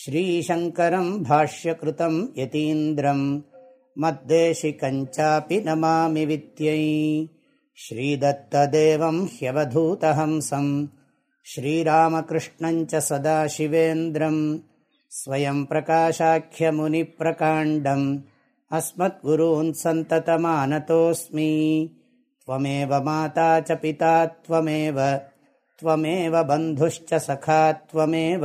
श्रीशङ्करम् भाष्यकृतम् यतीन्द्रम् मद्देशिकञ्चापि नमामि वित्यै श्रीदत्तदेवम् ह्यवधूतहंसम् श्रीरामकृष्णम् च सदाशिवेन्द्रम् स्वयम् प्रकाशाख्यमुनिप्रकाण्डम् अस्मद्गुरून् सन्ततमानतोऽस्मि। त्वमेव माता च पिता त्वमेव त्वमेव बन्धुश्च सखा त्वमेव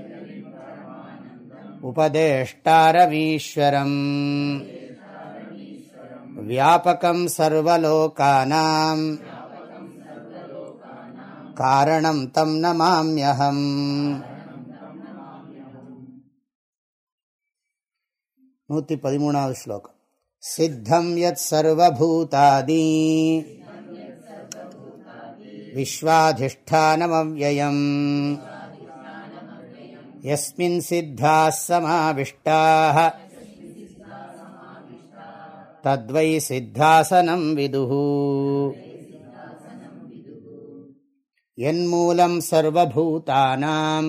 उपदेष्टारमीश्वरम् व्यापकम् सर्वलोकानाम् कारणम् तम् नमाम्यहम् நூற்றி பதிமூணாவது ஸ்லோகம் சித்தம் யத் சர்வபூதாதி விஸ்வாதிஷ்டானமவ்யயம் यस्मिन् सिद्धाः समाविष्टाः तद्वै सिद्धासनं विदुः यन्मूलं सर्वभूतानां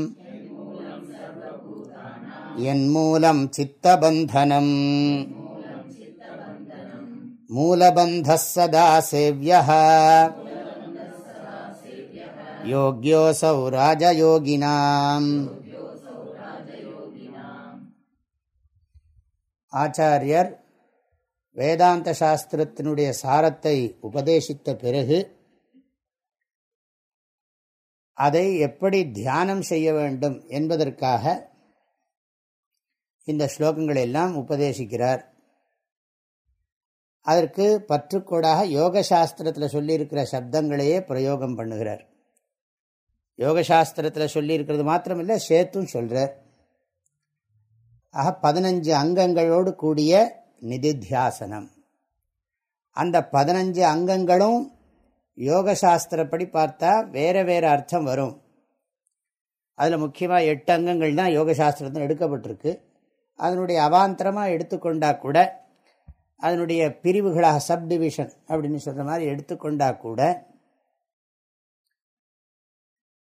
यन्मूलं चित्तबन्धनम् मूलबन्धः सदा सेव्यः योग्योऽसौ राजयोगिनाम् ஆச்சாரியர் வேதாந்த சாஸ்திரத்தினுடைய சாரத்தை உபதேசித்த பிறகு அதை எப்படி தியானம் செய்ய வேண்டும் என்பதற்காக இந்த ஸ்லோகங்கள் எல்லாம் உபதேசிக்கிறார். அதற்கு பற்றுக்கோடாக யோக சாஸ்திரத்தில் சொல்லியிருக்கிற சப்தங்களையே பிரயோகம் பண்ணுகிறார். யோகசாஸ்திரத்தில் சொல்லியிருக்கிறது மாத்திரமில்லை சேர்த்தும் சொல்கிறார் ஆக பதினஞ்சு அங்கங்களோடு கூடிய நிதித்தியாசனம். அந்த பதினஞ்சு அங்கங்களும் யோகசாஸ்திரப்படி பார்த்தா வேறு வேறு அர்த்தம் வரும். அதில் முக்கியமாக எட்டு அங்கங்கள் தான் யோகசாஸ்திரத்தில் எடுக்கப்பட்டிருக்கு. அதனுடைய அவாந்தரமாக எடுத்துக்கொண்டா கூட அதனுடைய பிரிவுகளாக சப்டிவிஷன் அப்படின்னு சொல்கிற மாதிரி எடுத்துக்கொண்டா கூட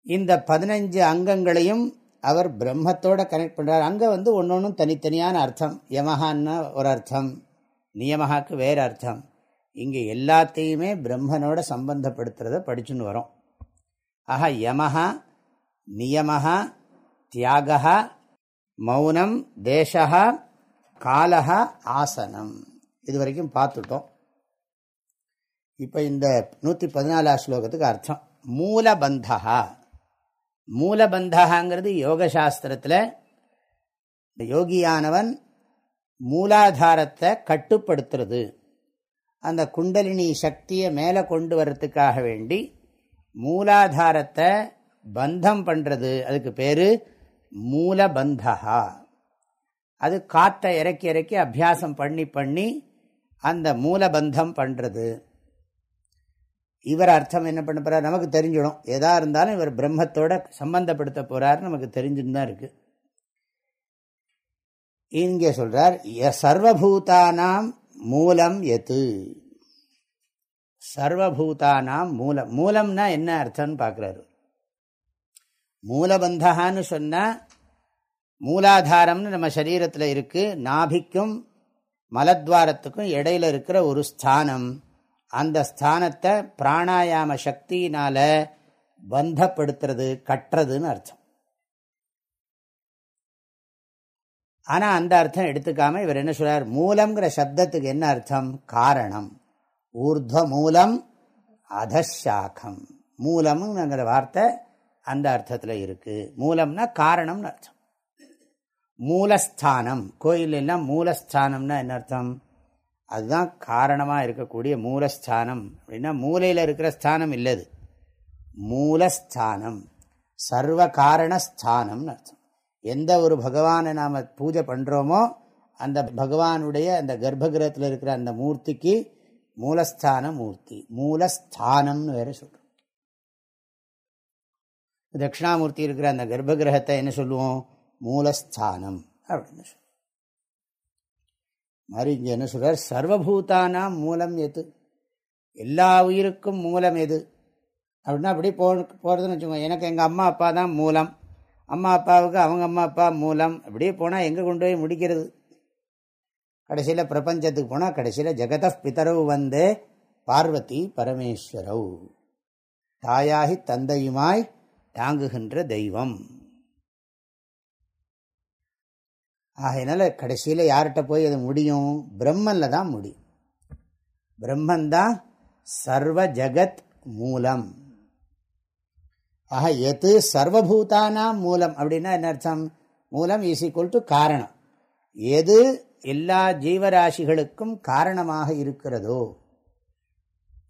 இந்த பதினஞ்சு அங்கங்களையும் அவர் பிரம்மத்தோட கனெக்ட் பண்ணுறார் அங்கே வந்து ஒன்று ஒன்றும் தனித்தனியான அர்த்தம். யமஹான்னா ஒரு அர்த்தம். நியமஹாக்கு வேறு அர்த்தம். இங்கே எல்லாத்தையுமே பிரம்மனோட சம்பந்தப்படுத்துறத படிச்சுன்னு வரும். ஆஹா யமஹா நியமஹா தியாகா மௌனம் தேசா காலஹா ஆசனம். இது வரைக்கும் பார்த்துட்டோம். இப்போ இந்த நூற்றி பதினாலாம் ஸ்லோகத்துக்கு அர்த்தம். மூலபந்தகா மூலபந்தகாங்கிறது யோகசாஸ்திரத்தில் யோகியானவன் மூலாதாரத்தை கட்டுப்படுத்துறது. அந்த குண்டலினி சக்தியை மேலே கொண்டு வர்றதுக்காக வேண்டி மூலாதாரத்தை பந்தம் பண்ணுறது அதுக்கு பேர் மூலபந்தகா. அது காற்றை இறக்கி இறக்கி அபியாசம் பண்ணி பண்ணி அந்த மூலபந்தம் பண்ணுறது இவர் அர்த்தம் என்ன பண்ண போகிறார் நமக்கு தெரிஞ்சிடும். எதா இருந்தாலும் இவர் பிரம்மத்தோட சம்பந்தப்படுத்த போகிறார் நமக்கு தெரிஞ்சுன்னு தான் இருக்கு. இங்கே சொல்றார் சர்வபூதானாம் மூலம் எது? சர்வபூதானாம் மூலம். மூலம்னா என்ன அர்த்தம்னு பார்க்குறாரு. மூலபந்தகான்னு சொன்னால் மூலாதாரம்னு நம்ம சரீரத்தில் இருக்குது நாபிக்கும் மலத்வாரத்துக்கும் இடையில இருக்கிற ஒரு ஸ்தானம். அந்த ஸ்தானத்தை பிராணாயாம சக்தியினால பந்தப்படுத்துறது கட்டுறதுன்னு அர்த்தம். ஆனால் அந்த அர்த்தம் எடுத்துக்காம இவர் என்ன சொல்றார்? மூலம்ங்கிற சப்தத்துக்கு என்ன அர்த்தம்? காரணம். ஊர்துவ மூலம் அதஷாக்கம் மூலம்ங்கிற வார்த்தை அந்த அர்த்தத்தில் இருக்கு. மூலம்னா காரணம்னு அர்த்தம். மூலஸ்தானம். கோயில் எல்லாம் மூலஸ்தானம்னா என்ன அர்த்தம்? அதுதான் காரணமாக இருக்கக்கூடிய மூலஸ்தானம். அப்படின்னா மூலையில் இருக்கிற ஸ்தானம் இல்லது. மூலஸ்தானம். சர்வ காரணஸ்தானம்னு அர்த்தம். எந்த ஒரு பகவானை நாம் பூஜை பண்ணுறோமோ அந்த பகவானுடைய அந்த கர்ப்பகிரகத்தில் இருக்கிற அந்த மூர்த்திக்கு மூலஸ்தான மூர்த்தி. மூலஸ்தானம்னு வேற சொல்கிறோம் தட்சிணாமூர்த்தி இருக்கிற அந்த கர்ப்பகிரகத்தை என்ன சொல்லுவோம்? மூலஸ்தானம் அப்படின்னு சொல்லுவோம். மாதிரி இங்கே என்ன சொல்கிறார் சர்வபூதானாம் மூலம் எது? எல்லா உயிருக்கும் மூலம் எது? அப்படின்னா அப்படி போ போகிறதுன்னு வச்சுக்கோங்க. எனக்கு எங்கள் அம்மா அப்பா தான் மூலம். அம்மா அப்பாவுக்கு அவங்க அம்மா அப்பா மூலம். அப்படியே போனால் எங்கே கொண்டு போய் முடிக்கிறது? கடைசியில் பிரபஞ்சத்துக்கு போனால் கடைசியில் ஜெகத பிதரவு வந்து பார்வதி பரமேஸ்வரவ். தாயாகி தந்தையுமாய் தாங்குகின்ற தெய்வம். ஆகையினால கடைசியில் யார்கிட்ட போய் அது முடியும்? பிரம்மனில் தான் முடியும். பிரம்மந்தான் சர்வ ஜகத் மூலம். ஆக எது சர்வபூதானாம் மூலம் அப்படின்னா என்ன அர்த்தம்? மூலம் இஸ் ஈக்குவல் டு காரணம். எது எல்லா ஜீவராசிகளுக்கும் காரணமாக இருக்கிறதோ?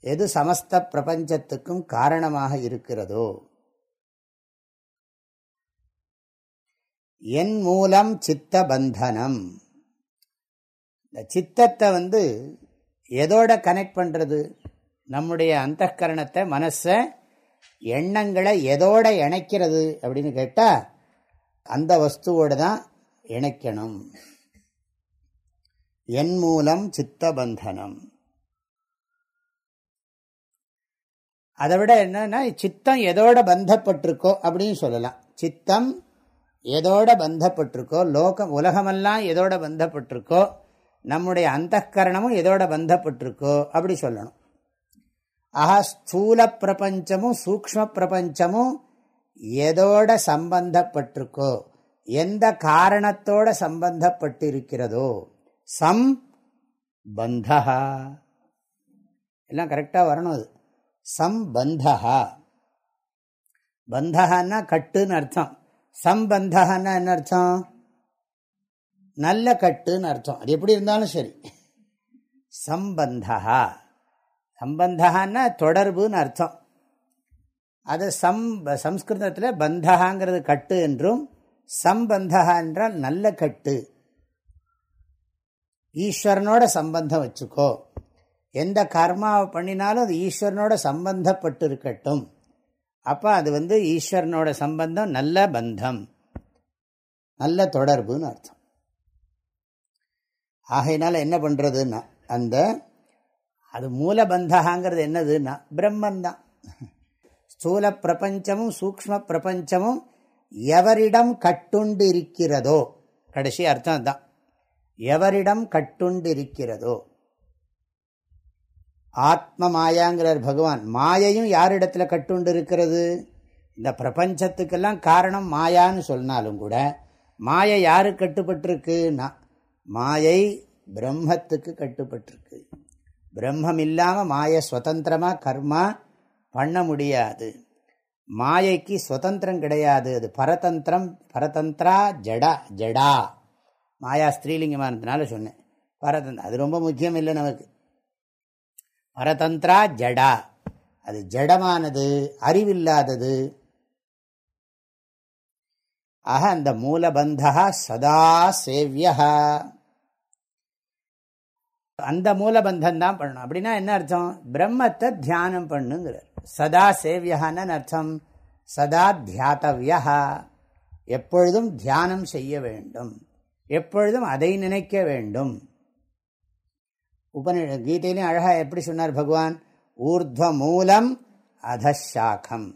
எது சமஸ்த பிரபஞ்சத்துக்கும் காரணமாக இருக்கிறதோ? என் மூலம் சித்த பந்தனம் இந்த சித்தத்தை வந்து எதோட கனெக்ட் பண்ணுறது நம்முடைய அந்த கரணத்தை மனசை எண்ணங்களை எதோட இணைக்கிறது அப்படின்னு கேட்டால் அந்த வஸ்துவோடு தான் இணைக்கணும். என் மூலம் சித்த பந்தனம் அதை விட என்னன்னா சித்தம் எதோட பந்தப்பட்டிருக்கோ அப்படின்னு சொல்லலாம். சித்தம் எதோட பந்தப்பட்டிருக்கோ லோகம் உலகமெல்லாம் எதோட பந்தப்பட்டிருக்கோ நம்முடைய அந்த கரணமும் எதோட பந்தப்பட்டிருக்கோ அப்படி சொல்லணும். ஆஹா ஸ்தூல பிரபஞ்சமும் சூக்ம பிரபஞ்சமும் எதோட சம்பந்தப்பட்டிருக்கோ எந்த காரணத்தோட சம்பந்தப்பட்டிருக்கிறதோ சம் பந்தா எல்லாம் கரெக்டாக வரணும் அது. சம்பந்தா பந்தகான்னா கட்டுன்னு அர்த்தம். சம்பந்தகான்னா என்ன அர்த்தம்? நல்ல கட்டுன்னு அர்த்தம். அது எப்படி இருந்தாலும் சரி. சம்பந்தா சம்பந்தான்னா தொடர்புன்னு அர்த்தம். அது சம் சம்ஸ்கிருதத்தில் பந்தகாங்கிறது கட்டு என்றும் சம்பந்தா என்றால் நல்ல கட்டு. ஈஸ்வரனோட சம்பந்தம் வச்சுக்கோ. எந்த கர்மாவை பண்ணினாலும் அது ஈஸ்வரனோட சம்பந்தப்பட்டு இருக்கட்டும். அப்போ அது வந்து ஈஸ்வரனோட சம்பந்தம் நல்ல பந்தம் நல்ல தொடர்புன்னு அர்த்தம். ஆகையினால என்ன பண்ணுறதுன்னா அந்த அது மூலபந்தகாங்கிறது என்னதுன்னா பிரம்மந்தான் ஸ்தூல பிரபஞ்சமும் சூக்ம பிரபஞ்சமும் எவரிடம் கட்டுண்டு இருக்கிறதோ கடைசி அர்த்தம் தான் எவரிடம் கட்டுண்டு இருக்கிறதோ ஆத்ம மாயாங்கிறார் பகவான். மாயையும் யாரிடத்துல கட்டுண்டு இருக்கிறது இந்த பிரபஞ்சத்துக்கெல்லாம் காரணம் மாயான்னு சொன்னாலும் கூட மாயை யாரு கட்டுப்பட்டிருக்குன்னா மாயை பிரம்மத்துக்கு கட்டுப்பட்டிருக்கு. பிரம்மம் இல்லாமல் மாயை சுதந்திரமாக கர்மா பண்ண முடியாது. மாயைக்கு சுதந்திரம் கிடையாது. அது பரதந்திரம் பரதந்திரா ஜடா ஜடா. மாயா ஸ்திரீலிங்கமாக சொன்னேன். பரதந்திரம் அது ரொம்ப முக்கியம் இல்லை நமக்கு. பரதந்திரா ஜடா. அது ஜடமானது அறிவில்லாதது. ஆக அந்த மூலபந்தா சதா சேவியா அந்த மூலபந்தம் தான் பண்ணணும். அப்படின்னா என்ன அர்த்தம்? பிரம்மத்தை தியானம் பண்ணுங்கிறார். சதா சேவியான்னு அர்த்தம்? சதா தியாத்தவியா எப்பொழுதும் தியானம் செய்ய வேண்டும். எப்பொழுதும் அதை நினைக்க வேண்டும். உபனி கீதையிலையும் அழகாக எப்படி சொன்னார் பகவான்? ஊர்துவ மூலம் அதஷாக்கம்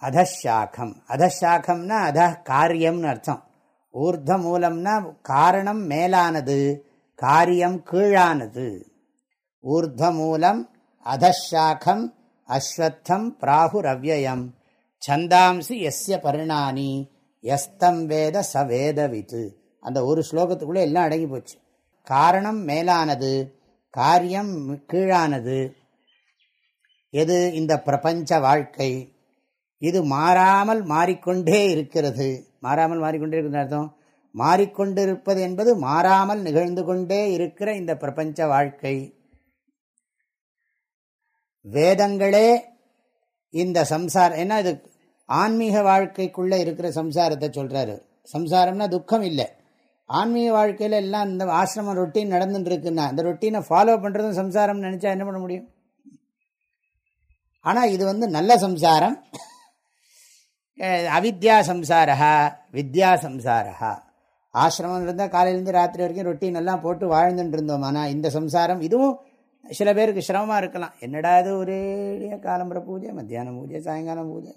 அதஷாக்கம் அதஷாக்கம்னா அத காரியம்னு அர்த்தம். ஊர்த மூலம்னா காரணம் மேலானது காரியம் கீழானது. ஊர்த மூலம் அதஷாக்கம் அஸ்வத்தம் பிராகுரவ்யம் சந்தாம்சி எஸ்ய பரிணானி எஸ்தம் வேத சவேதவித்து அந்த ஒரு ஸ்லோகத்துக்குள்ளே எல்லாம் அடங்கி போச்சு. காரணம் மேலானது காரியம் கீழானது. எது இந்த பிரபஞ்ச வாழ்க்கை? இது மாறாமல் மாறிக்கொண்டே இருக்கிறது. மாறாமல் மாறிக்கொண்டே இருக்கிற அர்த்தம்? மாறிக்கொண்டிருப்பது என்பது மாறாமல் நிகழ்ந்து கொண்டே இருக்கிற இந்த பிரபஞ்ச வாழ்க்கை. வேதங்களே இந்த சம்சாரம் என்ன இது? ஆன்மீக வாழ்க்கைக்குள்ளே இருக்கிற சம்சாரத்தை சொல்கிறாரு சம்சாரம்னா துக்கம் இல்லை ஆன்மீக வாழ்க்கையில் எல்லாம் இந்த ஆசிரமம் ரொட்டீன் நடந்துட்டு இருக்குன்னா அந்த ரொட்டீனை ஃபாலோ பண்ணுறதும் சம்சாரம்னு நினச்சா என்ன பண்ண முடியும்? ஆனால் இது வந்து நல்ல சம்சாரம். அவித்யா சம்சாரா வித்யா சம்சாரா ஆசிரமம் இருந்தால் காலையிலேருந்து ராத்திரி வரைக்கும் ரொட்டீன் எல்லாம் போட்டு வாழ்ந்துட்டு இருந்தோம் ஆனால் இந்த சம்சாரம் இதுவும் சில பேருக்கு சிரமமாக இருக்கலாம். என்னடா இது ஒரே காலம்புற பூஜை மத்தியானம் பூஜை சாயங்காலம் பூஜை?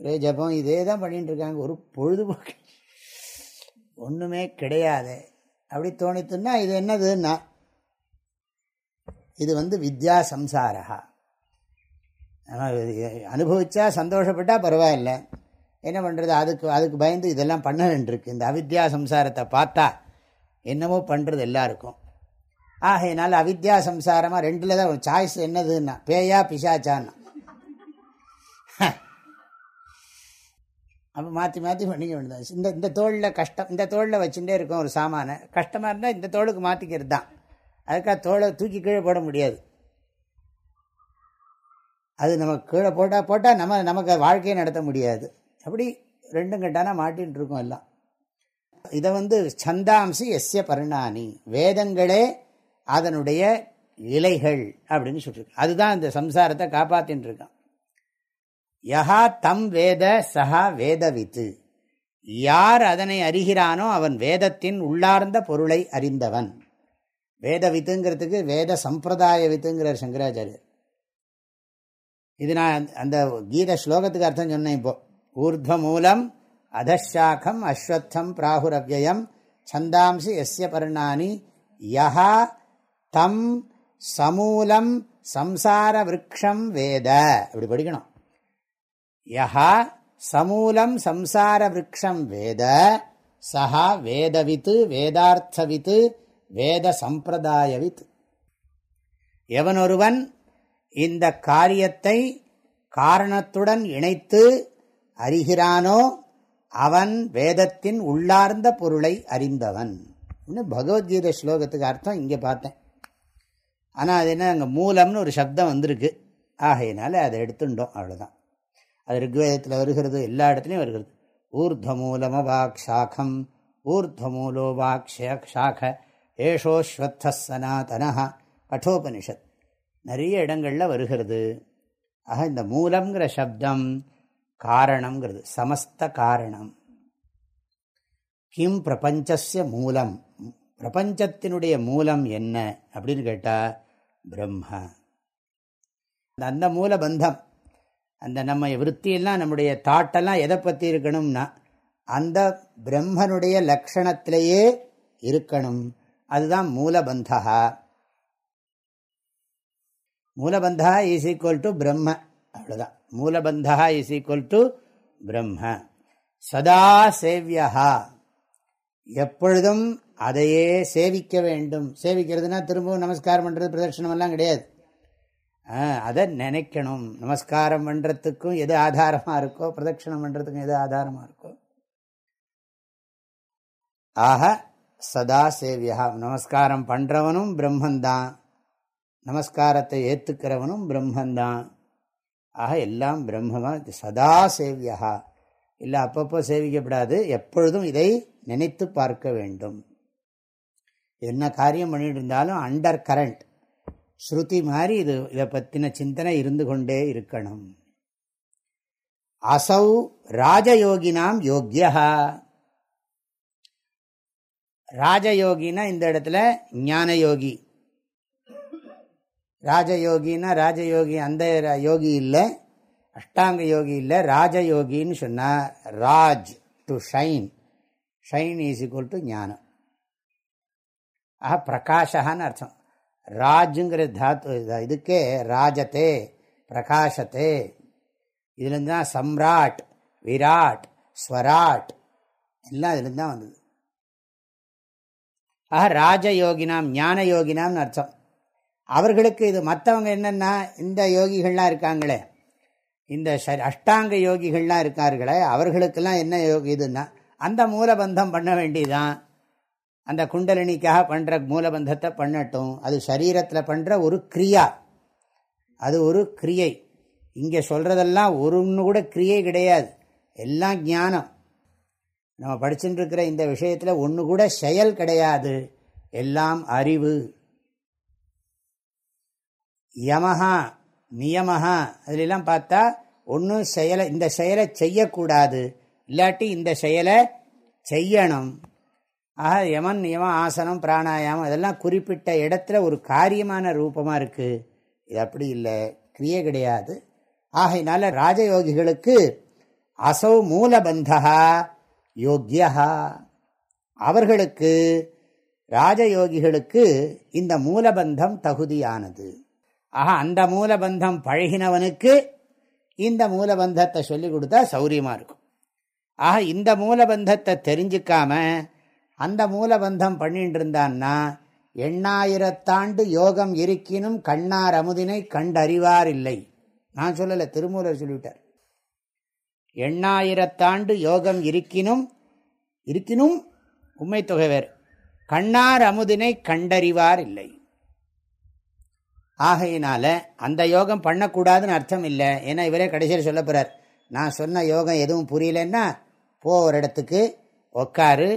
ஒரே ஜபம் இதே தான் பண்ணிட்டு இருக்காங்க ஒரு பொழுதுபோக்கு. ஒன்றுமே கிடையாது. அப்படி தோணித்துன்னா இது என்னதுன்னா இது வந்து வித்யா சம்சாரா அனுபவிச்சா சந்தோஷப்பட்டால் பரவாயில்ல. என்ன பண்ணுறது அதுக்கு அதுக்கு பயந்து இதெல்லாம் பண்ண இந்த அவித்யா சம்சாரத்தை பார்த்தா என்னமோ பண்ணுறது எல்லாருக்கும். ஆகையினால அவித்யா சம்சாரமாக ரெண்டில் தான் சாய்ஸ் என்னதுன்னா பேயா பிசாச்சான்னா. அப்போ மாற்றி மாற்றி பண்ணிக்க வேண்டியது இந்த இந்த தோளில் கஷ்டம் இந்த தோளில் வச்சுட்டே இருக்கும் ஒரு சாமானை. கஷ்டமாக இருந்தால் இந்த தோளுக்கு மாற்றிக்கிறது தான். அதுக்காக தோலை தூக்கி கீழே போட முடியாது. அது நமக்கு கீழே போட்டால் போட்டால் நம்ம நமக்கு வாழ்க்கையை நடத்த முடியாது. அப்படி ரெண்டும் கட்டானா மாட்டின்னு இருக்கோம் எல்லாம். இதை வந்து சந்தாம்சி எஸ்ய பர்ணானி. வேதங்களே அதனுடைய இலைகள் அப்படின்னு சொல்லியிருக்கு. அதுதான் இந்த சம்சாரத்தை காப்பாற்றின்னு இருக்கான். யஹா தம் வேத சஹா வேதவித்து. யார் அதனை அறிகிறானோ அவன் வேதத்தின் உள்ளார்ந்த பொருளை அறிந்தவன். வேத வித்துங்கிறதுக்கு வேத சம்பிரதாய வித்துங்கிறார் சங்கராச்சாரியர். இது நான் அந்த கீத ஸ்லோகத்துக்கு அர்த்தம் சொன்னேன் இப்போ. ஊர்த்வ மூலம் அதஷாக்கம் அஸ்வத்தம் பிராகுரவ்யம் சந்தாம்சி எஸ்ய பர்ணானி யஹா தம் சமூலம் சம்சார விரக்ஷம் வேத. அப்படி படிக்கணும். யஹா சமூலம் சம்சார விரக்ஷம் வேத சஹா வேதவித்து வேதார்த்தவித்து வேத சம்பிரதாயவித். எவனொருவன் இந்த காரியத்தை காரணத்துடன் இணைத்து அறிகிறானோ அவன் வேதத்தின் உள்ளார்ந்த பொருளை அறிந்தவன். இன்னும் பகவத்கீதை ஸ்லோகத்துக்கு அர்த்தம் இங்கே பார்த்தேன். ஆனால் அது என்ன அங்கே மூலம்னு ஒரு சப்தம் வந்திருக்கு. ஆகையினால அதை எடுத்துட்டோம் அவ்வளோதான் அது ரிக்வேதத்தில் வருகிறது எல்லா இடத்துலையும் வருகிறது ஊர்துவமூலம வாக் சாக்கம் ஊர்துவமூலோ வாக் ஷாக ஏஷோஸ்வத்த சனாதனா கட்டோபனிஷத் நிறைய இடங்களில் வருகிறது ஆக இந்த மூலம்ங்கிற சப்தம் காரணம்ங்கிறது சமஸ்த காரணம் கிம் பிரபஞ்சஸ்ய மூலம் பிரபஞ்சத்தினுடைய மூலம் என்ன அப்படின்னு கேட்டால் பிரம்ம அந்த மூல பந்தம் அந்த நம்ம விற்த்தியெல்லாம் நம்முடைய தாட்டெல்லாம் எதை பற்றி இருக்கணும்னா அந்த பிரம்மனுடைய லக்ஷணத்திலேயே இருக்கணும். அதுதான் மூலபந்தா மூலபந்தா இஸ் ஈக்குவல் டு பிரம்ம. அவ்வளோதான் மூலபந்தா இஸ் ஈக்குவல் டு பிரம்ம. சதா சேவியா எப்பொழுதும் அதையே சேவிக்க வேண்டும். சேவிக்கிறதுனா திரும்பவும் நமஸ்காரம் பண்ணுறது பிரதட்சணம் எல்லாம் கிடையாது. அதை நினைக்கணும். நமஸ்காரம் பண்ணுறதுக்கும் எது ஆதாரமாக இருக்கோ பிரதட்சணம் பண்ணுறதுக்கும் எது ஆதாரமாக இருக்கோ. ஆக சதா சேவியா. நமஸ்காரம் பண்ணுறவனும் பிரம்மந்தான். நமஸ்காரத்தை ஏற்றுக்கிறவனும் பிரம்மந்தான். ஆக எல்லாம் பிரம்மமாக சதா சேவியா. இல்லை அப்பப்போ சேவிக்கப்படாது. எப்பொழுதும் இதை நினைத்து பார்க்க வேண்டும். என்ன காரியம் பண்ணிட்டு இருந்தாலும் அண்டர் கரண்ட் ஸ்ருதி மாதிரி இது இதை பற்றின சிந்தனை இருந்து கொண்டே இருக்கணும். அசௌ ராஜயோகினாம் யோக்கியா ராஜயோகினா இந்த இடத்துல ஞானயோகி. ராஜயோகின்னா ராஜயோகி அந்த யோகி இல்லை. அஷ்டாங்க யோகி இல்லை ராஜயோகின்னு சொன்னால் Raj to shine shine is equal to ஞானம். ஆஹா பிரகாஷான்னு அர்த்தம். ராஜுங்கிற தாத்து இதுக்கே ராஜத்தே பிரகாஷத்தே இதுலேருந்து தான் சம்ராட் விராட் ஸ்வராட் எல்லாம் இதுலேருந்து தான் வந்தது. ஆக ராஜயோகினாம் ஞான யோகினாம்னு அர்த்தம். அவர்களுக்கு இது மற்றவங்க என்னென்னா இந்த யோகிகள்லாம் இருக்காங்களே இந்த அஷ்டாங்க யோகிகள்லாம் இருக்கார்களே அவர்களுக்கெல்லாம் என்ன யோகி இதுன்னா அந்த மூலபந்தம் பண்ண வேண்டியதான் அந்த குண்டலினிக்காக பண்ணுற மூலபந்தத்தை பண்ணட்டும். அது சரீரத்தில் பண்ணுற ஒரு கிரியா. அது ஒரு கிரியை. இங்கே சொல்கிறதெல்லாம் ஒருன்னு கூட கிரியை கிடையாது. எல்லாம் ஞானம். நம்ம படிச்சுட்டு இருக்கிற இந்த விஷயத்தில் ஒன்று கூட செயல் கிடையாது. எல்லாம் அறிவு. யமஹா நியமஹா அதிலெல்லாம் பார்த்தா ஒன்றும் செயலை இந்த செயலை செய்யக்கூடாது. இல்லாட்டி இந்த செயலை செய்யணும். ஆக யமன் நியமம் ஆசனம் பிராணாயாமம் அதெல்லாம் குறிப்பிட்ட இடத்துல ஒரு காரியமான ரூபமாக இருக்குது இது அப்படி இல்லை. கிரியை கிடையாது. ஆகையினால ராஜயோகிகளுக்கு அசௌ மூலபந்தா யோக்கியா அவர்களுக்கு ராஜயோகிகளுக்கு இந்த மூலபந்தம் தகுதியானது. ஆக அந்த மூலபந்தம் பழகினவனுக்கு இந்த மூலபந்தத்தை சொல்லி கொடுத்தா சௌரியமாக இருக்கும். ஆக இந்த மூலபந்தத்தை தெரிஞ்சுக்காம அந்த மூலபந்தம் பண்ணிட்டு இருந்தான்னா எண்ணாயிரத்தாண்டு யோகம் இருக்கினும் கண்ணார் அமுதினை கண்டறிவார் இல்லை நான் சொல்லலை திருமூலர் சொல்லிவிட்டார். எண்ணாயிரத்தாண்டு யோகம் இருக்கினும் இருக்கினும் உண்மை தொகை வேறு. கண்ணார் அமுதினை கண்டறிவார் இல்லை ஆகையினால அந்த யோகம் பண்ணக்கூடாதுன்னு அர்த்தம் இல்லை. ஏன்னா இவரே கடைசியில் சொல்ல போகிறார் நான் சொன்ன யோகம் எதுவும் புரியலன்னா போ ஒரு இடத்துக்கு உக்காரு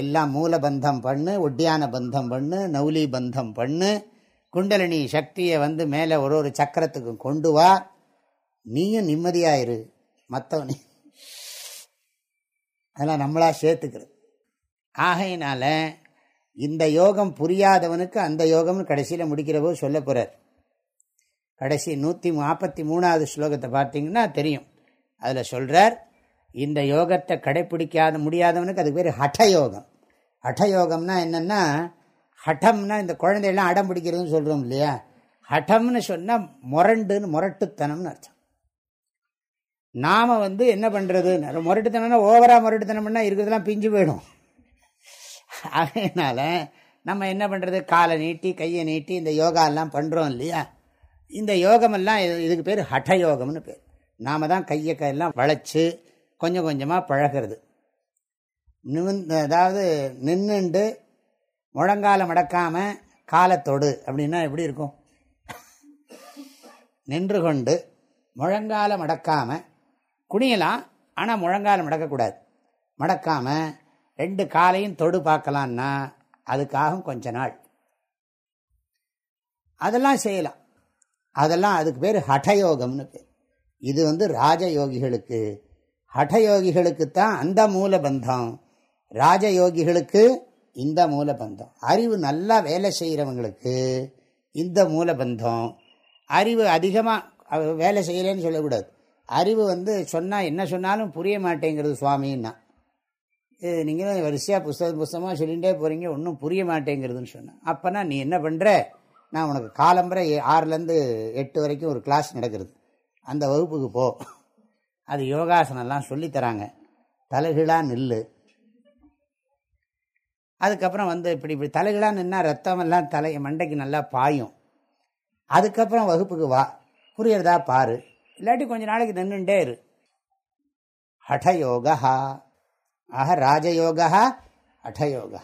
எல்லாம் மூல பந்தம் பண்ணு ஒட்டியான பந்தம் பண்ணு நவுலி பந்தம் பண்ணு. குண்டலினி சக்தியை வந்து மேலே ஒரு ஒரு சக்கரத்துக்கும் கொண்டு வா. நீயும் நிம்மதியாயிரு மற்றவனே அதெல்லாம் நம்மளாக சேர்த்துக்கிறது. ஆகையினால இந்த யோகம் புரியாதவனுக்கு அந்த யோகம்னு கடைசியில் முடிக்கிற போது சொல்ல போகிறார் கடைசி நூற்றி நாற்பத்தி மூணாவது ஸ்லோகத்தை பார்த்தீங்கன்னா தெரியும். அதில் சொல்கிறார் இந்த யோகத்தை கடைப்பிடிக்காத முடியாதவனுக்கு அதுக்கு பேர் ஹட்டயோகம். ஹட்டயோகம்னா என்னென்னா ஹட்டம்னா இந்த குழந்தையெல்லாம் அடம் பிடிக்கிறதுன்னு சொல்கிறோம் இல்லையா? ஹட்டம்னு சொன்னால் முரண்டுன்னு முரட்டுத்தனம்னு அர்த்தம். நாம் வந்து என்ன பண்ணுறது முரட்டுத்தனம்னா ஓவராக முரட்டுத்தனம்னா இருக்கிறதுலாம் பிஞ்சு போயிடும். அதனால் நம்ம என்ன பண்ணுறது காலை நீட்டி கையை நீட்டி இந்த யோகாலாம் பண்ணுறோம் இல்லையா? இந்த யோகமெல்லாம் இதுக்கு பேர் ஹட்டயோகம்னு பேர். நாம் தான் கையை கையெல்லாம் வளைச்சி கொஞ்சம் கொஞ்சமாக பழகிறது. நிமிந்து அதாவது நின்றுண்டு முழங்கால மடக்காமல் காலத்தொடு அப்படின்னா எப்படி இருக்கும்? நின்று கொண்டு முழங்கால மடக்காமல் குனியலாம் ஆனால் முழங்கால மடக்கக்கூடாது. மடக்காமல் ரெண்டு காலையும் தொடு பார்க்கலான்னா அதுக்காகும் கொஞ்ச நாள். அதெல்லாம் செய்யலாம். அதெல்லாம் அதுக்கு பேர் ஹடயோகம்னு பேர். இது வந்து ராஜயோகிகளுக்கு ஹடயோகிகளுக்குத்தான் அந்த மூலபந்தம். ராஜயோகிகளுக்கு இந்த மூலபந்தம். அறிவு நல்லா வேலை செய்கிறவங்களுக்கு இந்த மூலபந்தம். அறிவு அதிகமாக வேலை செய்யலைன்னு சொல்லக்கூடாது. அறிவு வந்து சொன்னால் என்ன சொன்னாலும் புரிய மாட்டேங்கிறது சுவாமின்னா. இது நீங்களும் வரிசையாக புஸ்தகம் புஸ்தகமாக சொல்லிகிட்டே போகிறீங்க ஒன்றும் புரிய மாட்டேங்கிறதுன்னு சொன்னேன் அப்போனா நீ என்ன பண்ணுற நான் உனக்கு காலம்பரை ஆறுலேருந்து எட்டு வரைக்கும் ஒரு கிளாஸ் நடக்கிறது. அந்த வகுப்புக்கு போ. அது யோகாசனம்லாம் சொல்லித்தராங்க. தலைகீழாக நில்லு. அதுக்கப்புறம் வந்து இப்படி இப்படி தலைகளாக நின்னால் ரத்தமெல்லாம் தலை மண்டைக்கு நல்லா பாயும். அதுக்கப்புறம் வகுப்புக்கு வா. புரியறதா பாரு. இல்லாட்டி கொஞ்ச நாளைக்கு நின்றுண்டே இரு. ஹடயோகா. ஆக ராஜயோகா. ஹடயோகா.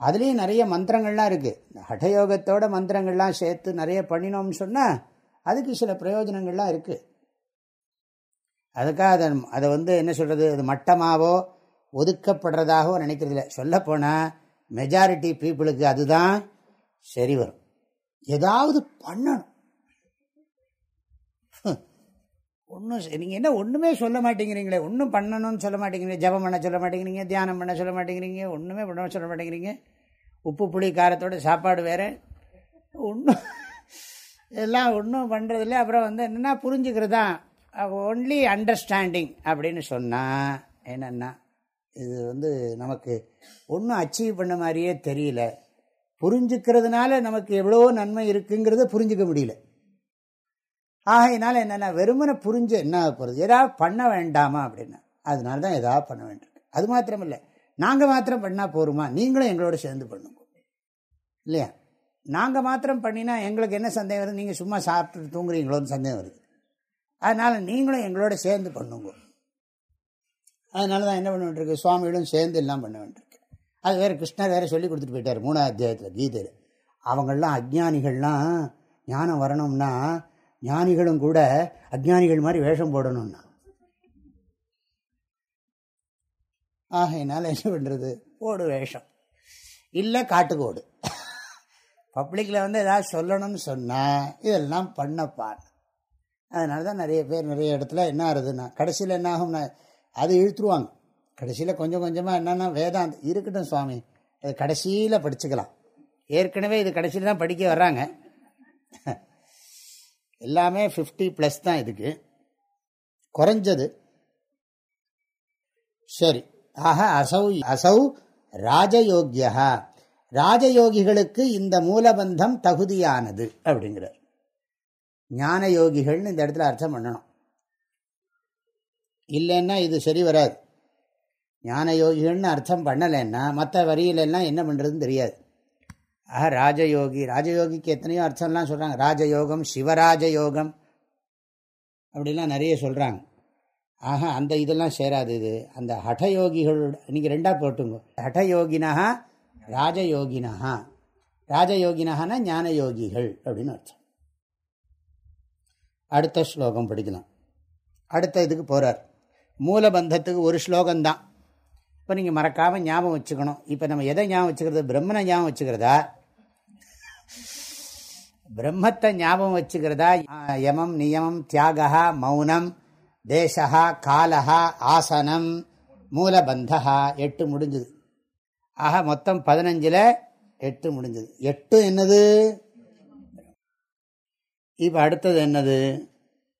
அதுலேயும் நிறைய மந்திரங்கள்லாம் இருக்குது இந்த ஹடயோகத்தோட மந்திரங்கள்லாம் சேர்த்து நிறைய பண்ணினோம்னு சொன்னால் அதுக்கு சில பிரயோஜனங்கள்லாம் இருக்குது அதுக்காக அதை அதை வந்து என்ன சொல்கிறது அது மட்டமாகவோ ஒதுக்கப்படுறதாகவோ நினைக்கிறதில்ல. சொல்லப்போனால் மெஜாரிட்டி பீப்புளுக்கு அதுதான் சரி வரும். ஏதாவது பண்ணணும். ஒன்றும் நீங்கள் என்ன ஒன்றுமே சொல்ல மாட்டேங்கிறீங்களே ஒன்றும் பண்ணணும்னு சொல்ல மாட்டேங்கிறீங்க ஜபம் பண்ண சொல்ல மாட்டேங்கிறீங்க தியானம் பண்ண சொல்ல மாட்டேங்கிறீங்க ஒன்றுமே பண்ண சொல்ல மாட்டேங்கிறீங்க. உப்பு புளி காரத்தோட சாப்பாடு வேறு. ஒன்றும் இதெல்லாம் ஒன்றும் பண்ணுறதில்ல அப்புறம் வந்து என்னென்னா புரிஞ்சுக்கிறது தான் ஒன்லி அண்டர்ஸ்டாண்டிங் அப்படின்னு சொன்னால் என்னென்னா இது வந்து நமக்கு ஒன்றும் அச்சீவ் பண்ண மாதிரியே தெரியல. புரிஞ்சுக்கிறதுனால நமக்கு எவ்வளோ நன்மை இருக்குங்கிறத புரிஞ்சுக்க முடியல. ஆகையினால என்னென்னா வெறுமனை புரிஞ்சு என்ன போகிறது ஏதாவது பண்ண வேண்டாமா அப்படின்னா அதனால தான் எதாவது பண்ண வேண்டியிருக்கு. அது மாத்திரம் இல்லை நாங்கள் மாத்திரம் பண்ணால் போருமா? நீங்களும் எங்களோட சேர்ந்து பண்ணுங்க. இல்லையா? நாங்கள் மாத்திரம் பண்ணினா எங்களுக்கு என்ன சந்தேகம் வருது? நீங்கள் சும்மா சாப்பிட்டு தூங்குறீங்களோன்னு சந்தேகம் வருது. அதனால் நீங்களும் எங்களோட சேர்ந்து பண்ணுங்க. அதனால தான் என்ன பண்ண வேண்டியிருக்கு சுவாமிகளும் சேர்ந்து எல்லாம் பண்ண வேண்டியிருக்கு. அது வேறு கிருஷ்ணர் வேறு சொல்லி கொடுத்துட்டு போயிட்டார் மூணாவது அத்தியாயத்தில் கீதையில். அவங்களாம் அஜ்ஞானிகள்லாம் ஞானம் வரணும்னா ஞானிகளும் கூட அஜ்ஞானிகள் மாதிரி வேஷம் போடணும்னா. ஆகையினால என்ன பண்ணுறது போடு வேஷம். இல்லை காட்டுக்கோடு. பப்ளிக்கில் வந்து ஏதாவது சொல்லணும்னு சொன்னால் இதெல்லாம் பண்ணப்பான் அதனால தான் நிறைய பேர் நிறைய இடத்துல என்ன ஆகுதுன்னா கடைசியில் என்ன ஆகும்னா அது இழுத்துருவாங்க. கடைசியில் கொஞ்சம் கொஞ்சமாக என்னென்னா வேதாந்த் இருக்கட்டும் சுவாமி அது கடைசியில் படிச்சுக்கலாம். ஏற்கனவே இது கடைசியில் தான் படிக்க வர்றாங்க. எல்லாமே ஃபிஃப்டி ப்ளஸ் தான் இதுக்கு. குறைஞ்சது. சரி. ஆக அசௌ அசௌ ராஜயோக்கியா ராஜயோகிகளுக்கு இந்த மூலபந்தம் தகுதியானது அப்படிங்கிறார். ஞான யோகிகள்னு இந்த இடத்துல அர்த்தம் பண்ணணும். இல்லைன்னா இது சரி வராது. ஞான யோகிகள்னு அர்த்தம் பண்ணலைன்னா மற்ற வரியிலெல்லாம் என்ன பண்ணுறதுன்னு தெரியாது. ஆஹா ராஜயோகி. ராஜயோகிக்கு எத்தனையோ அர்த்தம்லாம் சொல்கிறாங்க ராஜயோகம் சிவராஜயோகம் அப்படிலாம் நிறைய சொல்கிறாங்க ஆஹா அந்த இதெல்லாம் சேராது இது. அந்த ஹடயோகிகள் நீங்கள் ரெண்டாக போட்டுங்க. ஹடயோகினா ராஜயோகினா ராஜயோகினா ஞான யோகிகள் அப்படின்னு அர்த்தம். அடுத்த ஸ்லோகம் படிக்கலாம். அடுத்த இதுக்கு போகிறார் மூலபந்தத்துக்கு ஒரு ஸ்லோகம்தான். இப்போ நீங்கள் மறக்காமல் ஞாபகம் வச்சுக்கணும். இப்போ நம்ம எதை ஞாபகம் வச்சுக்கிறது? பிரம்மனை ஞாபகம் வச்சுக்கிறதா? பிரம்மத்தை ஞாபகம் வச்சுக்கிறதா? யமம் நியமம் தியாகா மௌனம் தேசா காலஹா ஆசனம் மூலபந்தா எட்டு முடிஞ்சுது. ஆக மொத்தம் பதினஞ்சில் எட்டு முடிஞ்சது. எட்டு என்னது? இப்போ அடுத்தது என்னது?